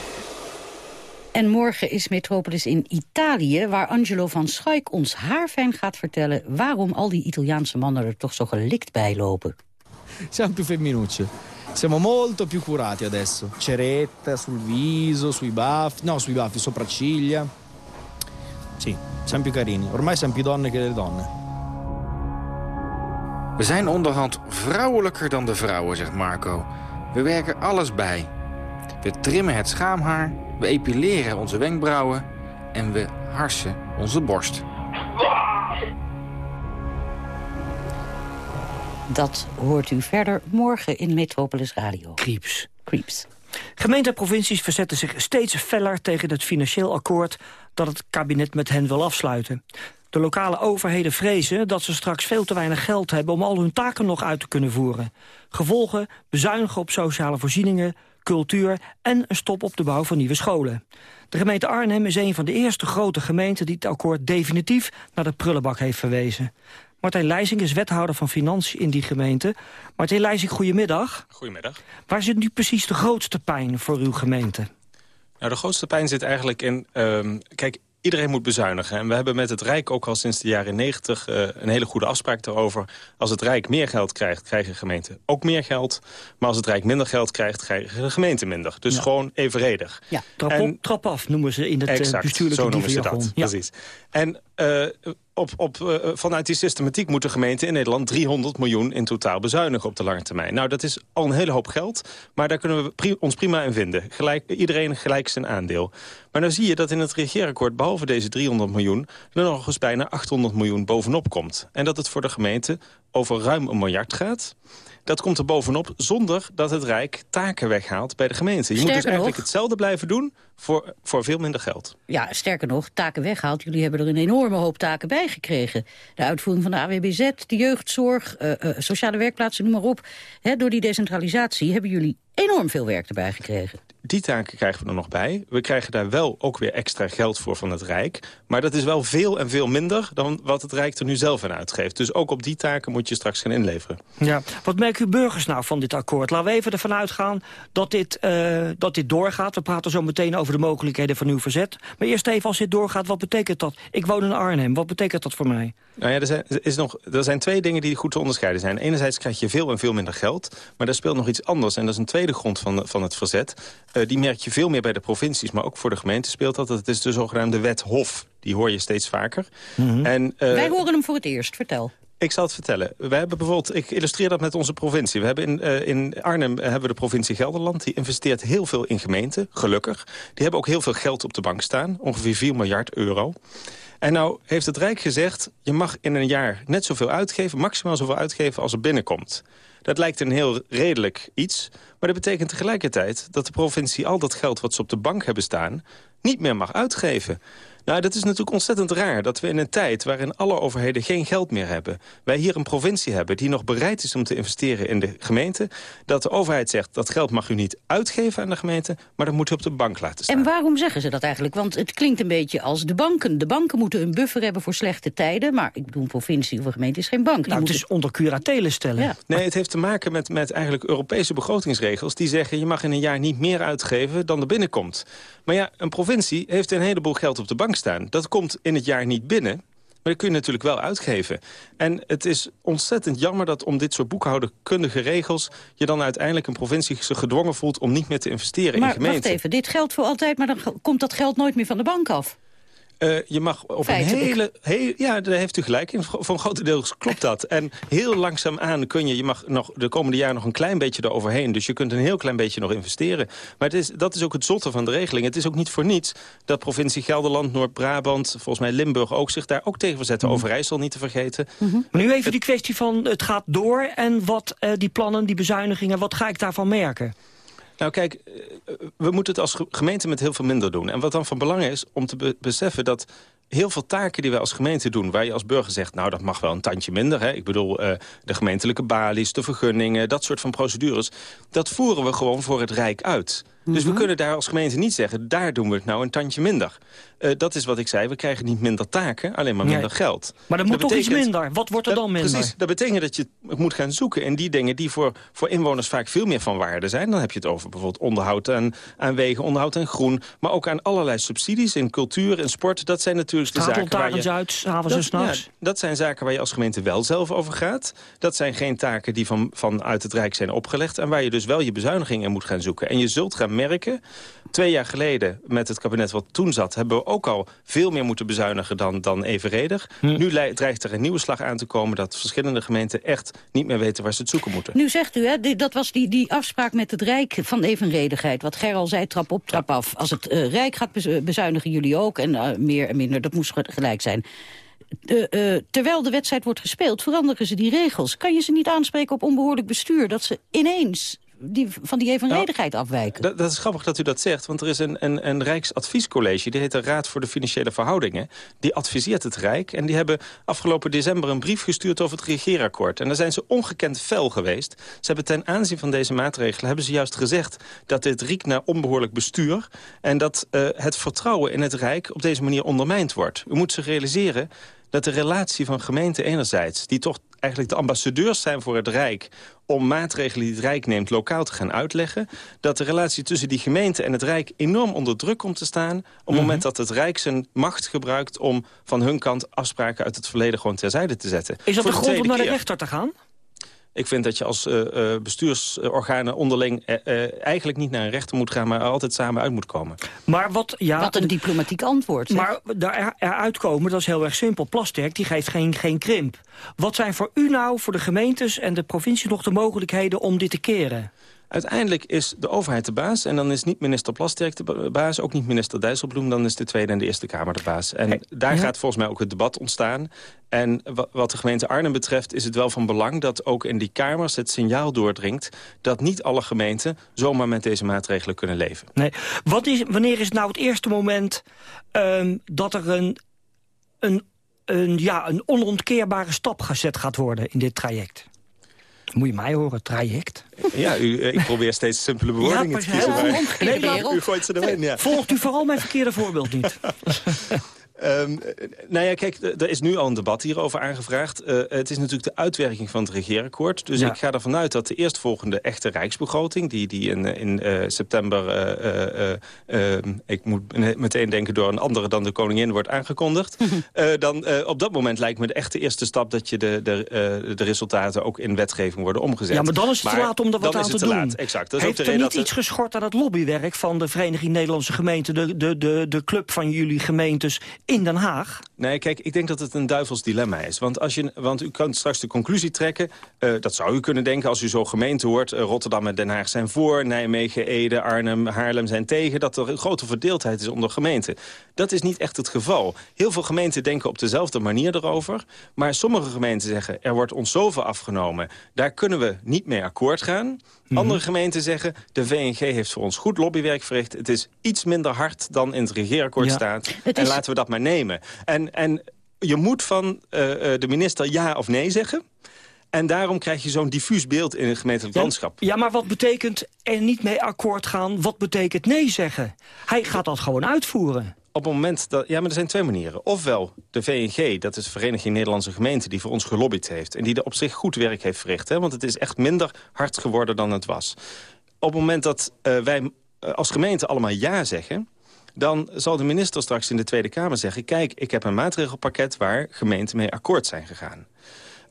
En morgen is Metropolis in Italië... waar Angelo van Schaik ons haarfijn gaat vertellen... waarom al die Italiaanse mannen er toch zo gelikt bij lopen. Siamo più femminucce. Siamo molto più curati adesso. Ceretta sul viso, sui baffi, no, sui baffi, sopracciglia. Sì, siamo più carini. Ormai siamo più donne che le donne. We zijn onderhand vrouwelijker dan de vrouwen, zegt Marco. We werken alles bij. We trimmen het schaamhaar, we epileren onze wenkbrauwen en we harsen onze borst. Dat hoort u verder morgen in Metropolis Radio. Creeps. Creeps. Gemeenten en provincies verzetten zich steeds feller tegen het financieel akkoord dat het kabinet met hen wil afsluiten. De lokale overheden vrezen dat ze straks veel te weinig geld hebben om al hun taken nog uit te kunnen voeren. Gevolgen bezuinigen op sociale voorzieningen, cultuur en een stop op de bouw van nieuwe scholen. De gemeente Arnhem is een van de eerste grote gemeenten die het akkoord definitief naar de prullenbak heeft verwezen. Martijn Leijsing is wethouder van Financiën in die gemeente. Martijn Leijsing, goedemiddag. Goedemiddag. Waar zit nu precies de grootste pijn voor uw gemeente? Nou, de grootste pijn zit eigenlijk in... Um, kijk, iedereen moet bezuinigen. En we hebben met het Rijk ook al sinds de jaren 90 uh, een hele goede afspraak daarover. Als het Rijk meer geld krijgt, krijgen gemeenten ook meer geld. Maar als het Rijk minder geld krijgt, krijgen de gemeenten minder. Dus Ja. gewoon evenredig. Ja, trap, En- op, trap af noemen ze in het eh, exact, bestuurlijke zo noemen ze dat. Ja. Precies. En eh, op, op, eh, vanuit die systematiek moeten gemeenten in Nederland 300 miljoen in totaal bezuinigen op de lange termijn. Nou, dat is al een hele hoop geld, maar daar kunnen we ons prima in vinden. Gelijk, iedereen gelijk zijn aandeel. Maar dan zie je dat in het regeerakkoord, behalve deze 300 miljoen, er nog eens bijna 800 miljoen bovenop komt. En dat het voor de gemeente over ruim een miljard gaat. Dat komt er bovenop zonder dat het Rijk taken weghaalt bij de gemeente. Je moet dus eigenlijk nog- hetzelfde blijven doen voor, voor veel minder geld. Ja, sterker nog, taken weghaalt. Jullie hebben er een enorme hoop taken bij gekregen. De uitvoering van de AWBZ, de jeugdzorg, eh, eh, sociale werkplaatsen, noem maar op. Door die decentralisatie hebben jullie enorm veel werk erbij gekregen. Die taken krijgen we er nog bij. We krijgen daar wel ook weer extra geld voor van het Rijk. Maar dat is wel veel en veel minder dan wat het Rijk er nu zelf aan uitgeeft. Dus ook op die taken moet je straks gaan inleveren. Ja. Wat merken uw burgers nou van dit akkoord? Laten we even ervan uitgaan dat dit, eh, dat dit doorgaat. We praten zo meteen over de mogelijkheden van uw verzet. Maar eerst even, als dit doorgaat, wat betekent dat? Ik woon in Arnhem, wat betekent dat voor mij? Nou ja, er zijn, is nog, er zijn twee dingen die goed te onderscheiden zijn. Enerzijds krijg je veel en veel minder geld. Maar daar speelt nog iets anders. En dat is een tweede grond van, van het verzet. Eh, die merk je veel meer bij de provincies. Maar ook voor de gemeente speelt dat. Dat is de zogenaamde wet Hof. Die hoor je steeds vaker. En, eh, Wij horen hem voor het eerst, vertel. Ik zal het vertellen. We hebben bijvoorbeeld, ik illustreer dat met onze provincie. We hebben in, eh, in Arnhem hebben we de provincie Gelderland. Die investeert heel veel in gemeenten, gelukkig. Die hebben ook heel veel geld op de bank staan. Ongeveer 4 miljard euro. En nou heeft het Rijk gezegd... je mag in een jaar net zoveel uitgeven, maximaal zoveel uitgeven als er binnenkomt. Dat lijkt een heel redelijk iets. Maar dat betekent tegelijkertijd dat de provincie al dat geld wat ze op de bank hebben staan... niet meer mag uitgeven. Nou, dat is natuurlijk ontzettend raar dat we in een tijd waarin alle overheden geen geld meer hebben... wij hier een provincie hebben die nog bereid is om te investeren in de gemeente... dat de overheid zegt dat geld mag u niet uitgeven aan de gemeente... maar dat moet u op de bank laten staan. En waarom zeggen ze dat eigenlijk? Want het klinkt een beetje als de banken. De banken moeten een buffer hebben voor slechte tijden... maar ik bedoel, een provincie of een gemeente is geen bank. Nou, het is onder curatelen stellen. Ja. Nee, het heeft te maken met, met eigenlijk Europese begrotingsregels... die zeggen je mag in een jaar niet meer uitgeven dan er binnenkomt. Maar ja, een provincie heeft een heleboel geld op de bank staan. Dat komt in het jaar niet binnen. Maar dat kun je natuurlijk wel uitgeven. En het is ontzettend jammer dat om dit soort boekhouderkundige regels... je dan uiteindelijk een provincie zich gedwongen voelt... om niet meer te investeren Maar in gemeenten. wacht even, dit geldt voor altijd, maar dan komt dat geld nooit meer van de bank af. Eh, je mag op een hele, heel, Ja, daar heeft u gelijk in. Voor een grote deel klopt dat. En heel langzaamaan kun je... Je mag nog de komende jaren nog een klein beetje eroverheen. Dus je kunt een heel klein beetje nog investeren. Maar het is, dat is ook het zotte van de regeling. Het is ook niet voor niets dat provincie Gelderland, Noord-Brabant... volgens mij Limburg ook zich daar ook tegen verzetten. Mhm. Overijssel niet te vergeten. Maar nu even die kwestie van het gaat door en wat eh, die plannen, die bezuinigingen, wat ga ik daarvan merken? Nou kijk, eh, we moeten het als ge- gemeente met heel veel minder doen. En wat dan van belang is om te be- beseffen dat heel veel taken die wij als gemeente doen... waar je als burger zegt, nou dat mag wel een tandje minder. Hè? Ik bedoel, eh, de gemeentelijke balies, de vergunningen, dat soort van procedures... dat voeren we gewoon voor het Rijk uit. Dus we Mhm. kunnen daar als gemeente niet zeggen, daar doen we het nou een tandje minder. Eh, dat is wat ik zei, we krijgen niet minder taken, alleen maar Nee. minder geld. Maar er moet toch iets minder. Wat wordt er dan minder? Precies, dat betekent dat je het moet gaan zoeken in die dingen... die voor, voor inwoners vaak veel meer van waarde zijn. Dan heb je het over bijvoorbeeld onderhoud aan, aan wegen, onderhoud aan groen... maar ook aan allerlei subsidies in cultuur en sport. Dat zijn natuurlijk de zaken waar je... uit, s'avonds en s'nachts. ja, dat zijn zaken waar je als gemeente wel zelf over gaat. Dat zijn geen taken die van, vanuit het Rijk zijn opgelegd... en waar je dus wel je bezuinigingen moet gaan zoeken. En je zult gaan merken... Twee jaar geleden, met het kabinet wat toen zat... hebben we ook al veel meer moeten bezuinigen dan, dan evenredig. Nu lei- dreigt er een nieuwe slag aan te komen... dat verschillende gemeenten echt niet meer weten waar ze het zoeken moeten. Nu zegt u, hè, dat was die, die afspraak met het Rijk van evenredigheid. Wat Ger al zei, trap op, trap af. Als het eh, Rijk gaat bezu- bezuinigen, jullie ook. En eh, meer en minder, dat moest ge- gelijk zijn. Eh, terwijl de wedstrijd wordt gespeeld, veranderen ze die regels. Kan je ze niet aanspreken op onbehoorlijk bestuur? Dat ze ineens die, van die evenredigheid afwijken? Dat, dat is grappig dat u dat zegt, want er is een, een, een Rijksadviescollege... die heet de Raad voor de Financiële Verhoudingen. Die adviseert het Rijk en die hebben afgelopen december... een brief gestuurd over het regeerakkoord. En daar zijn ze ongekend fel geweest. Ze hebben ten aanzien van deze maatregelen hebben ze juist gezegd... dat dit riekt naar onbehoorlijk bestuur... en dat eh, het vertrouwen in het Rijk op deze manier ondermijnd wordt. U moet zich realiseren dat de relatie van gemeenten enerzijds... die toch eigenlijk de ambassadeurs zijn voor het Rijk... om maatregelen die het Rijk neemt lokaal te gaan uitleggen... dat de relatie tussen die gemeente en het Rijk enorm onder druk komt te staan... op het moment dat het Rijk zijn macht gebruikt... om van hun kant afspraken uit het verleden gewoon terzijde te zetten. Is dat Voor de grond om naar de rechter te gaan? Ik vind dat je als eh, eh, bestuursorganen onderling... eh, eigenlijk niet naar een rechter moet gaan... maar er altijd samen uit moet komen. Maar wat, ja, Wat een diplomatiek antwoord. zeg. Maar daar eruit komen, dat is heel erg simpel. Plasterk, die geeft geen, geen krimp. Wat zijn voor u nou, voor de gemeentes en de provincie... nog de mogelijkheden om dit te keren? Uiteindelijk is de overheid de baas. En dan is niet minister Plasterk de ba- baas, ook niet minister Dijsselbloem. Dan is de Tweede en de Eerste Kamer de baas. En daar ja. gaat volgens mij ook het debat ontstaan. En wa- wat de gemeente Arnhem betreft is het wel van belang... dat ook in die kamers het signaal doordringt... dat niet alle gemeenten zomaar met deze maatregelen kunnen leven. Nee. Wat is, wanneer is nou het eerste moment ehm, dat er een, een, een, ja, een onontkeerbare stap gezet gaat worden in dit traject? Moet je mij horen, traject? Ja, u, eh, ik probeer steeds simpele bewoordingen te kiezen. Omgekeerde Nee, u gooit ze erin, ja. Volgt u vooral mijn verkeerde voorbeeld niet? (laughs) Ehm, eh, nou ja, kijk, er is nu al een debat hierover aangevraagd. Eh, het is natuurlijk de uitwerking van het regeerakkoord. Dus Ja. ik ga ervan uit dat de eerstvolgende echte rijksbegroting... die, die in, eh, in eh, september, eh, eh, eh, ehm, ik moet me- meteen denken door een andere dan de koningin, wordt aangekondigd. (laughs) Dan op dat moment lijkt me de echte eerste stap... dat je de, de, de resultaten ook in wetgeving worden omgezet. Ja, maar dan is het te laat om er wat aan te doen. laat, exact. Dat is Heeft ook er niet dat iets geschort aan het lobbywerk van de Vereniging Nederlandse Gemeenten... de, de, de, de club van jullie gemeentes in Den Haag? Nee, kijk, ik denk dat het een duivels dilemma is. Want, als je, want u kunt straks de conclusie trekken... Uh, dat zou u kunnen denken als u zo gemeente hoort... Uh, Rotterdam en Den Haag zijn voor, Nijmegen, Ede, Arnhem, Haarlem zijn tegen... dat er een grote verdeeldheid is onder gemeenten. Dat is niet echt het geval. Heel veel gemeenten denken op dezelfde manier erover. Maar sommige gemeenten zeggen, er wordt ons zoveel afgenomen... daar kunnen we niet mee akkoord gaan... Mhm. Andere gemeenten zeggen, de VNG heeft voor ons goed lobbywerk verricht. Het is iets minder hard dan in het regeerakkoord staat. En laten we dat maar nemen. En, en je moet van uh, de minister ja of nee zeggen. En daarom krijg je zo'n diffuus beeld in het gemeentelijk landschap. Ja, maar wat betekent er niet mee akkoord gaan? Wat betekent nee zeggen? Hij gaat dat gewoon uitvoeren op het moment dat... Ja, maar er zijn twee manieren. Ofwel de VNG, dat is de Vereniging Nederlandse Gemeenten... die voor ons gelobbyd heeft en die er op zich goed werk heeft verricht. Hè, want het is echt minder hard geworden dan het was. Op het moment dat uh, wij uh, als gemeente allemaal ja zeggen dan zal de minister straks in de Tweede Kamer zeggen... kijk, ik heb een maatregelpakket waar gemeenten mee akkoord zijn gegaan.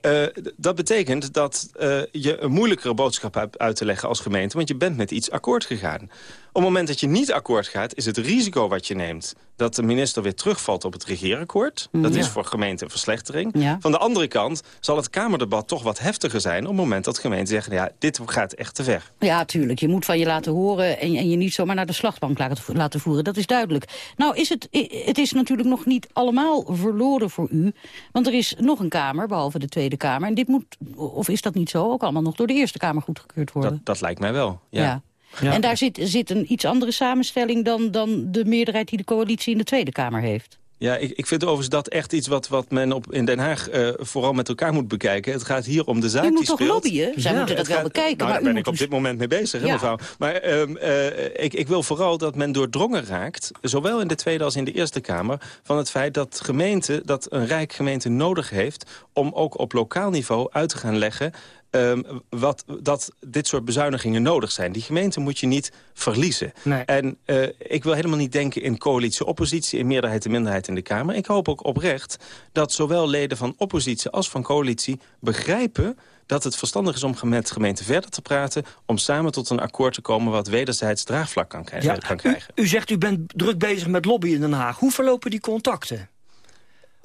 Uh, dat betekent dat je een moeilijkere boodschap hebt uit te leggen als gemeente... want je bent met iets akkoord gegaan. Op het moment dat je niet akkoord gaat, is het risico wat je neemt... dat de minister weer terugvalt op het regeerakkoord. Dat is voor gemeenten een verslechtering. Van de andere kant zal het Kamerdebat toch wat heftiger zijn... op het moment dat gemeenten zeggen, ja, dit gaat echt te ver. Ja, tuurlijk. Je moet van je laten horen en, en je niet zomaar naar de slachtbank laten, laten voeren. Dat is duidelijk. Nou, is het, het is natuurlijk nog niet allemaal verloren voor u. Want er is nog een Kamer, behalve de Tweede Kamer. En dit moet, of is dat niet zo, ook allemaal nog door de Eerste Kamer goedgekeurd worden? Dat, dat lijkt mij wel, ja. ja. En daar zit, zit een iets andere samenstelling dan, dan de meerderheid die de coalitie in de Tweede Kamer heeft. Ja, ik, ik vind overigens dat echt iets wat, wat men op, in Den Haag uh, vooral met elkaar moet bekijken. Het gaat hier om de zaak u die moet toch lobbyen? Zij moeten dat wel bekijken. Nou, maar daar ben ik op dit moment mee bezig, hè, mevrouw. Maar um, uh, ik, ik wil vooral dat men doordrongen raakt, zowel in de Tweede als in de Eerste Kamer, van het feit dat gemeente, dat een rijk gemeente nodig heeft om ook op lokaal niveau uit te gaan leggen Um, wat, dat dit soort bezuinigingen nodig zijn. Die gemeente moet je niet verliezen. En uh, ik wil helemaal niet denken in coalitie-oppositie... in meerderheid en minderheid in de Kamer. Ik hoop ook oprecht dat zowel leden van oppositie als van coalitie begrijpen dat het verstandig is om met gemeenten verder te praten... om samen tot een akkoord te komen wat wederzijds draagvlak kan, krijgen. kan krijgen. U, u zegt u bent druk bezig met lobby in Den Haag. Hoe verlopen die contacten?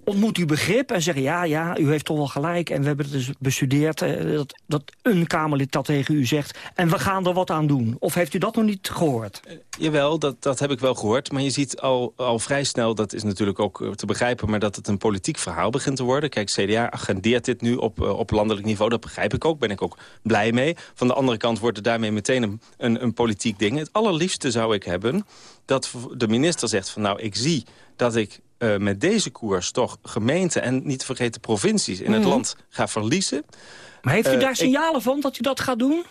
Ontmoet u begrip en zeggen... ja, ja, u heeft toch wel gelijk en we hebben het dus bestudeerd... Eh, dat, dat een Kamerlid dat tegen u zegt en we gaan er wat aan doen. Of heeft u dat nog niet gehoord? Uh, jawel, dat, dat heb ik wel gehoord. Maar je ziet al, al vrij snel, dat is natuurlijk ook eh, te begrijpen... maar dat het een politiek verhaal begint te worden. Kijk, CDA agendeert dit nu op, op landelijk niveau. Dat begrijp ik ook, ben ik ook blij mee. Van de andere kant wordt er daarmee meteen een, een, een politiek ding. Het allerliefste zou ik hebben dat de minister zegt van... nou, ik zie dat ik uh, met deze koers toch gemeenten en niet te vergeten provincies in het mhm. land ga verliezen. Maar heeft u uh, daar signalen ik... van dat u dat gaat doen?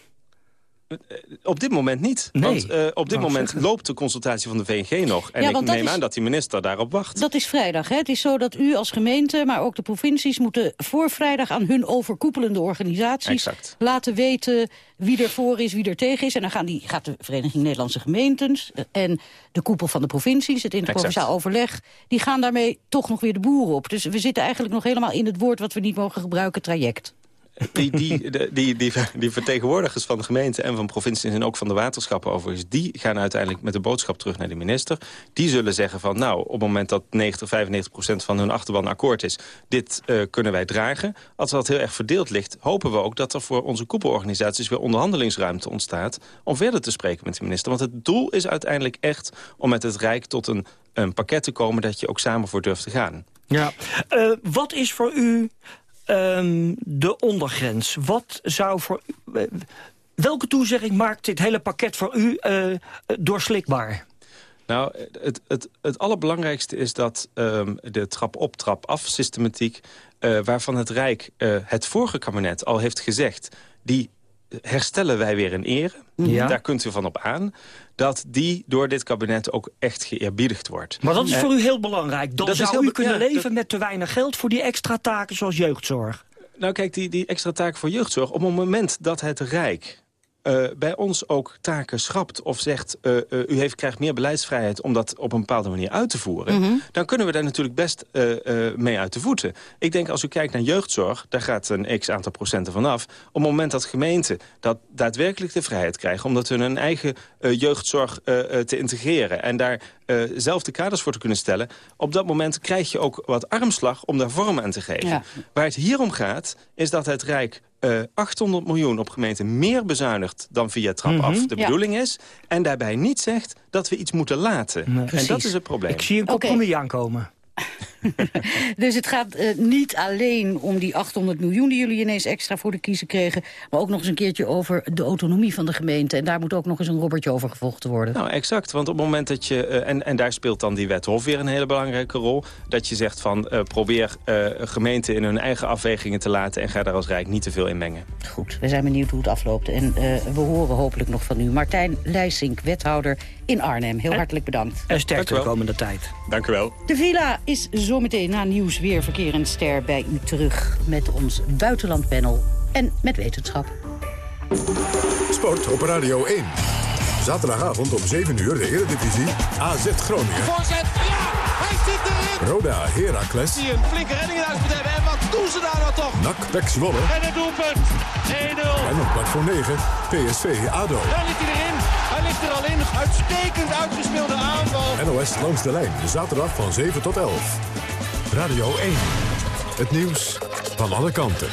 Eh, op dit moment niet. Nee. Want uh, op dit moment loopt de consultatie van de VNG nog. En ja, ik neem is, aan dat die minister daarop wacht. Dat is vrijdag. Hè? Het is zo dat u als gemeente, maar ook de provincies... moeten voor vrijdag aan hun overkoepelende organisaties... Exact. laten weten wie er voor is, wie er tegen is. En dan gaan die, gaat de Vereniging Nederlandse Gemeentes... en de koepel van de provincies, het interprovinciaal overleg... die gaan daarmee toch nog weer de boeren op. Dus we zitten eigenlijk nog helemaal in het woord... wat we niet mogen gebruiken, traject die, die, die, die, vertegenwoordigers van de gemeente en van provincies en ook van de waterschappen overigens, die gaan uiteindelijk met de boodschap terug naar de minister. Die zullen zeggen van nou, op het moment dat 90, 95 procent van hun achterban akkoord is, dit uh, kunnen wij dragen. Als dat heel erg verdeeld ligt, hopen we ook dat er voor onze koepelorganisaties weer onderhandelingsruimte ontstaat om verder te spreken met de minister. Want het doel is uiteindelijk echt om met het Rijk tot een, een pakket te komen dat je ook samen voor durft te gaan. Ja, uh, wat is voor u um, de ondergrens. Wat zou voor uh, welke toezegging maakt dit hele pakket voor u uh, doorslikbaar? Nou, het, het, het allerbelangrijkste is dat um, de trap-op, trap-af systematiek... Uh, waarvan het Rijk het vorige kabinet al heeft gezegd... die herstellen wij weer in ere. Ja. Daar kunt u van op aan. Dat die door dit kabinet ook echt geëerbiedigd wordt. Maar dat is voor u heel belangrijk. Dan dat zou u kunnen leven met te weinig geld voor die extra taken zoals jeugdzorg. Nou kijk, die, die extra taken voor jeugdzorg... op het moment dat het Rijk eh, bij ons ook taken schrapt of zegt... Uh, uh, u heeft, krijgt meer beleidsvrijheid om dat op een bepaalde manier uit te voeren... Mhm. dan kunnen we daar natuurlijk best mee uit de voeten. Ik denk als u kijkt naar jeugdzorg, daar gaat een x-aantal procenten vanaf. Op het moment dat gemeenten dat daadwerkelijk de vrijheid krijgen... omdat hun een eigen jeugdzorg te integreren... en daar zelf de kaders voor te kunnen stellen... op dat moment krijg je ook wat armslag om daar vorm aan te geven. Ja. Waar het hier om gaat, is dat het Rijk eh 800 miljoen op gemeenten meer bezuinigt dan via trap Mhm. af de Ja. bedoeling is. En daarbij niet zegt dat we iets moeten laten. En dat is het probleem. Ik zie een compromis aankomen. (laughs) (laughs) Dus het gaat eh, niet alleen om die 800 miljoen die jullie ineens extra voor de kiezer kregen... maar ook nog eens een keertje over de autonomie van de gemeente. En daar moet ook nog eens een robbertje over gevochten worden. Nou, exact. Want op het moment dat je... eh, en, en daar speelt dan die wet Hof weer een hele belangrijke rol. Dat je zegt van eh, probeer eh, gemeenten in hun eigen afwegingen te laten... en ga daar als Rijk niet te veel in mengen. Goed, we zijn benieuwd hoe het afloopt. En eh, we horen hopelijk nog van u. Martijn Leijsink, wethouder in Arnhem. Heel hartelijk bedankt. En sterkte de komende tijd. Dank u wel. De villa is zometeen na nieuws, weer, verkeer en ster bij u terug... met ons buitenlandpanel en met wetenschap. Sport op Radio 1. Zaterdagavond om 7 uur de Eredivisie. AZ Groningen. Voorzet, ja! Hij zit erin! Roda Heracles. Die een flinke redding in huis moet hebben. En wat doen ze daar nou toch? NAC Pek Zwolle. En het doelpunt. 1-0. En om kwart voor 9 PSV ADO. Daar ligt hij erin. Ligt er al in. Uitstekend uitgespeelde aanval. NOS langs de lijn. Zaterdag van 7 tot 11. Radio 1. Het nieuws van alle kanten.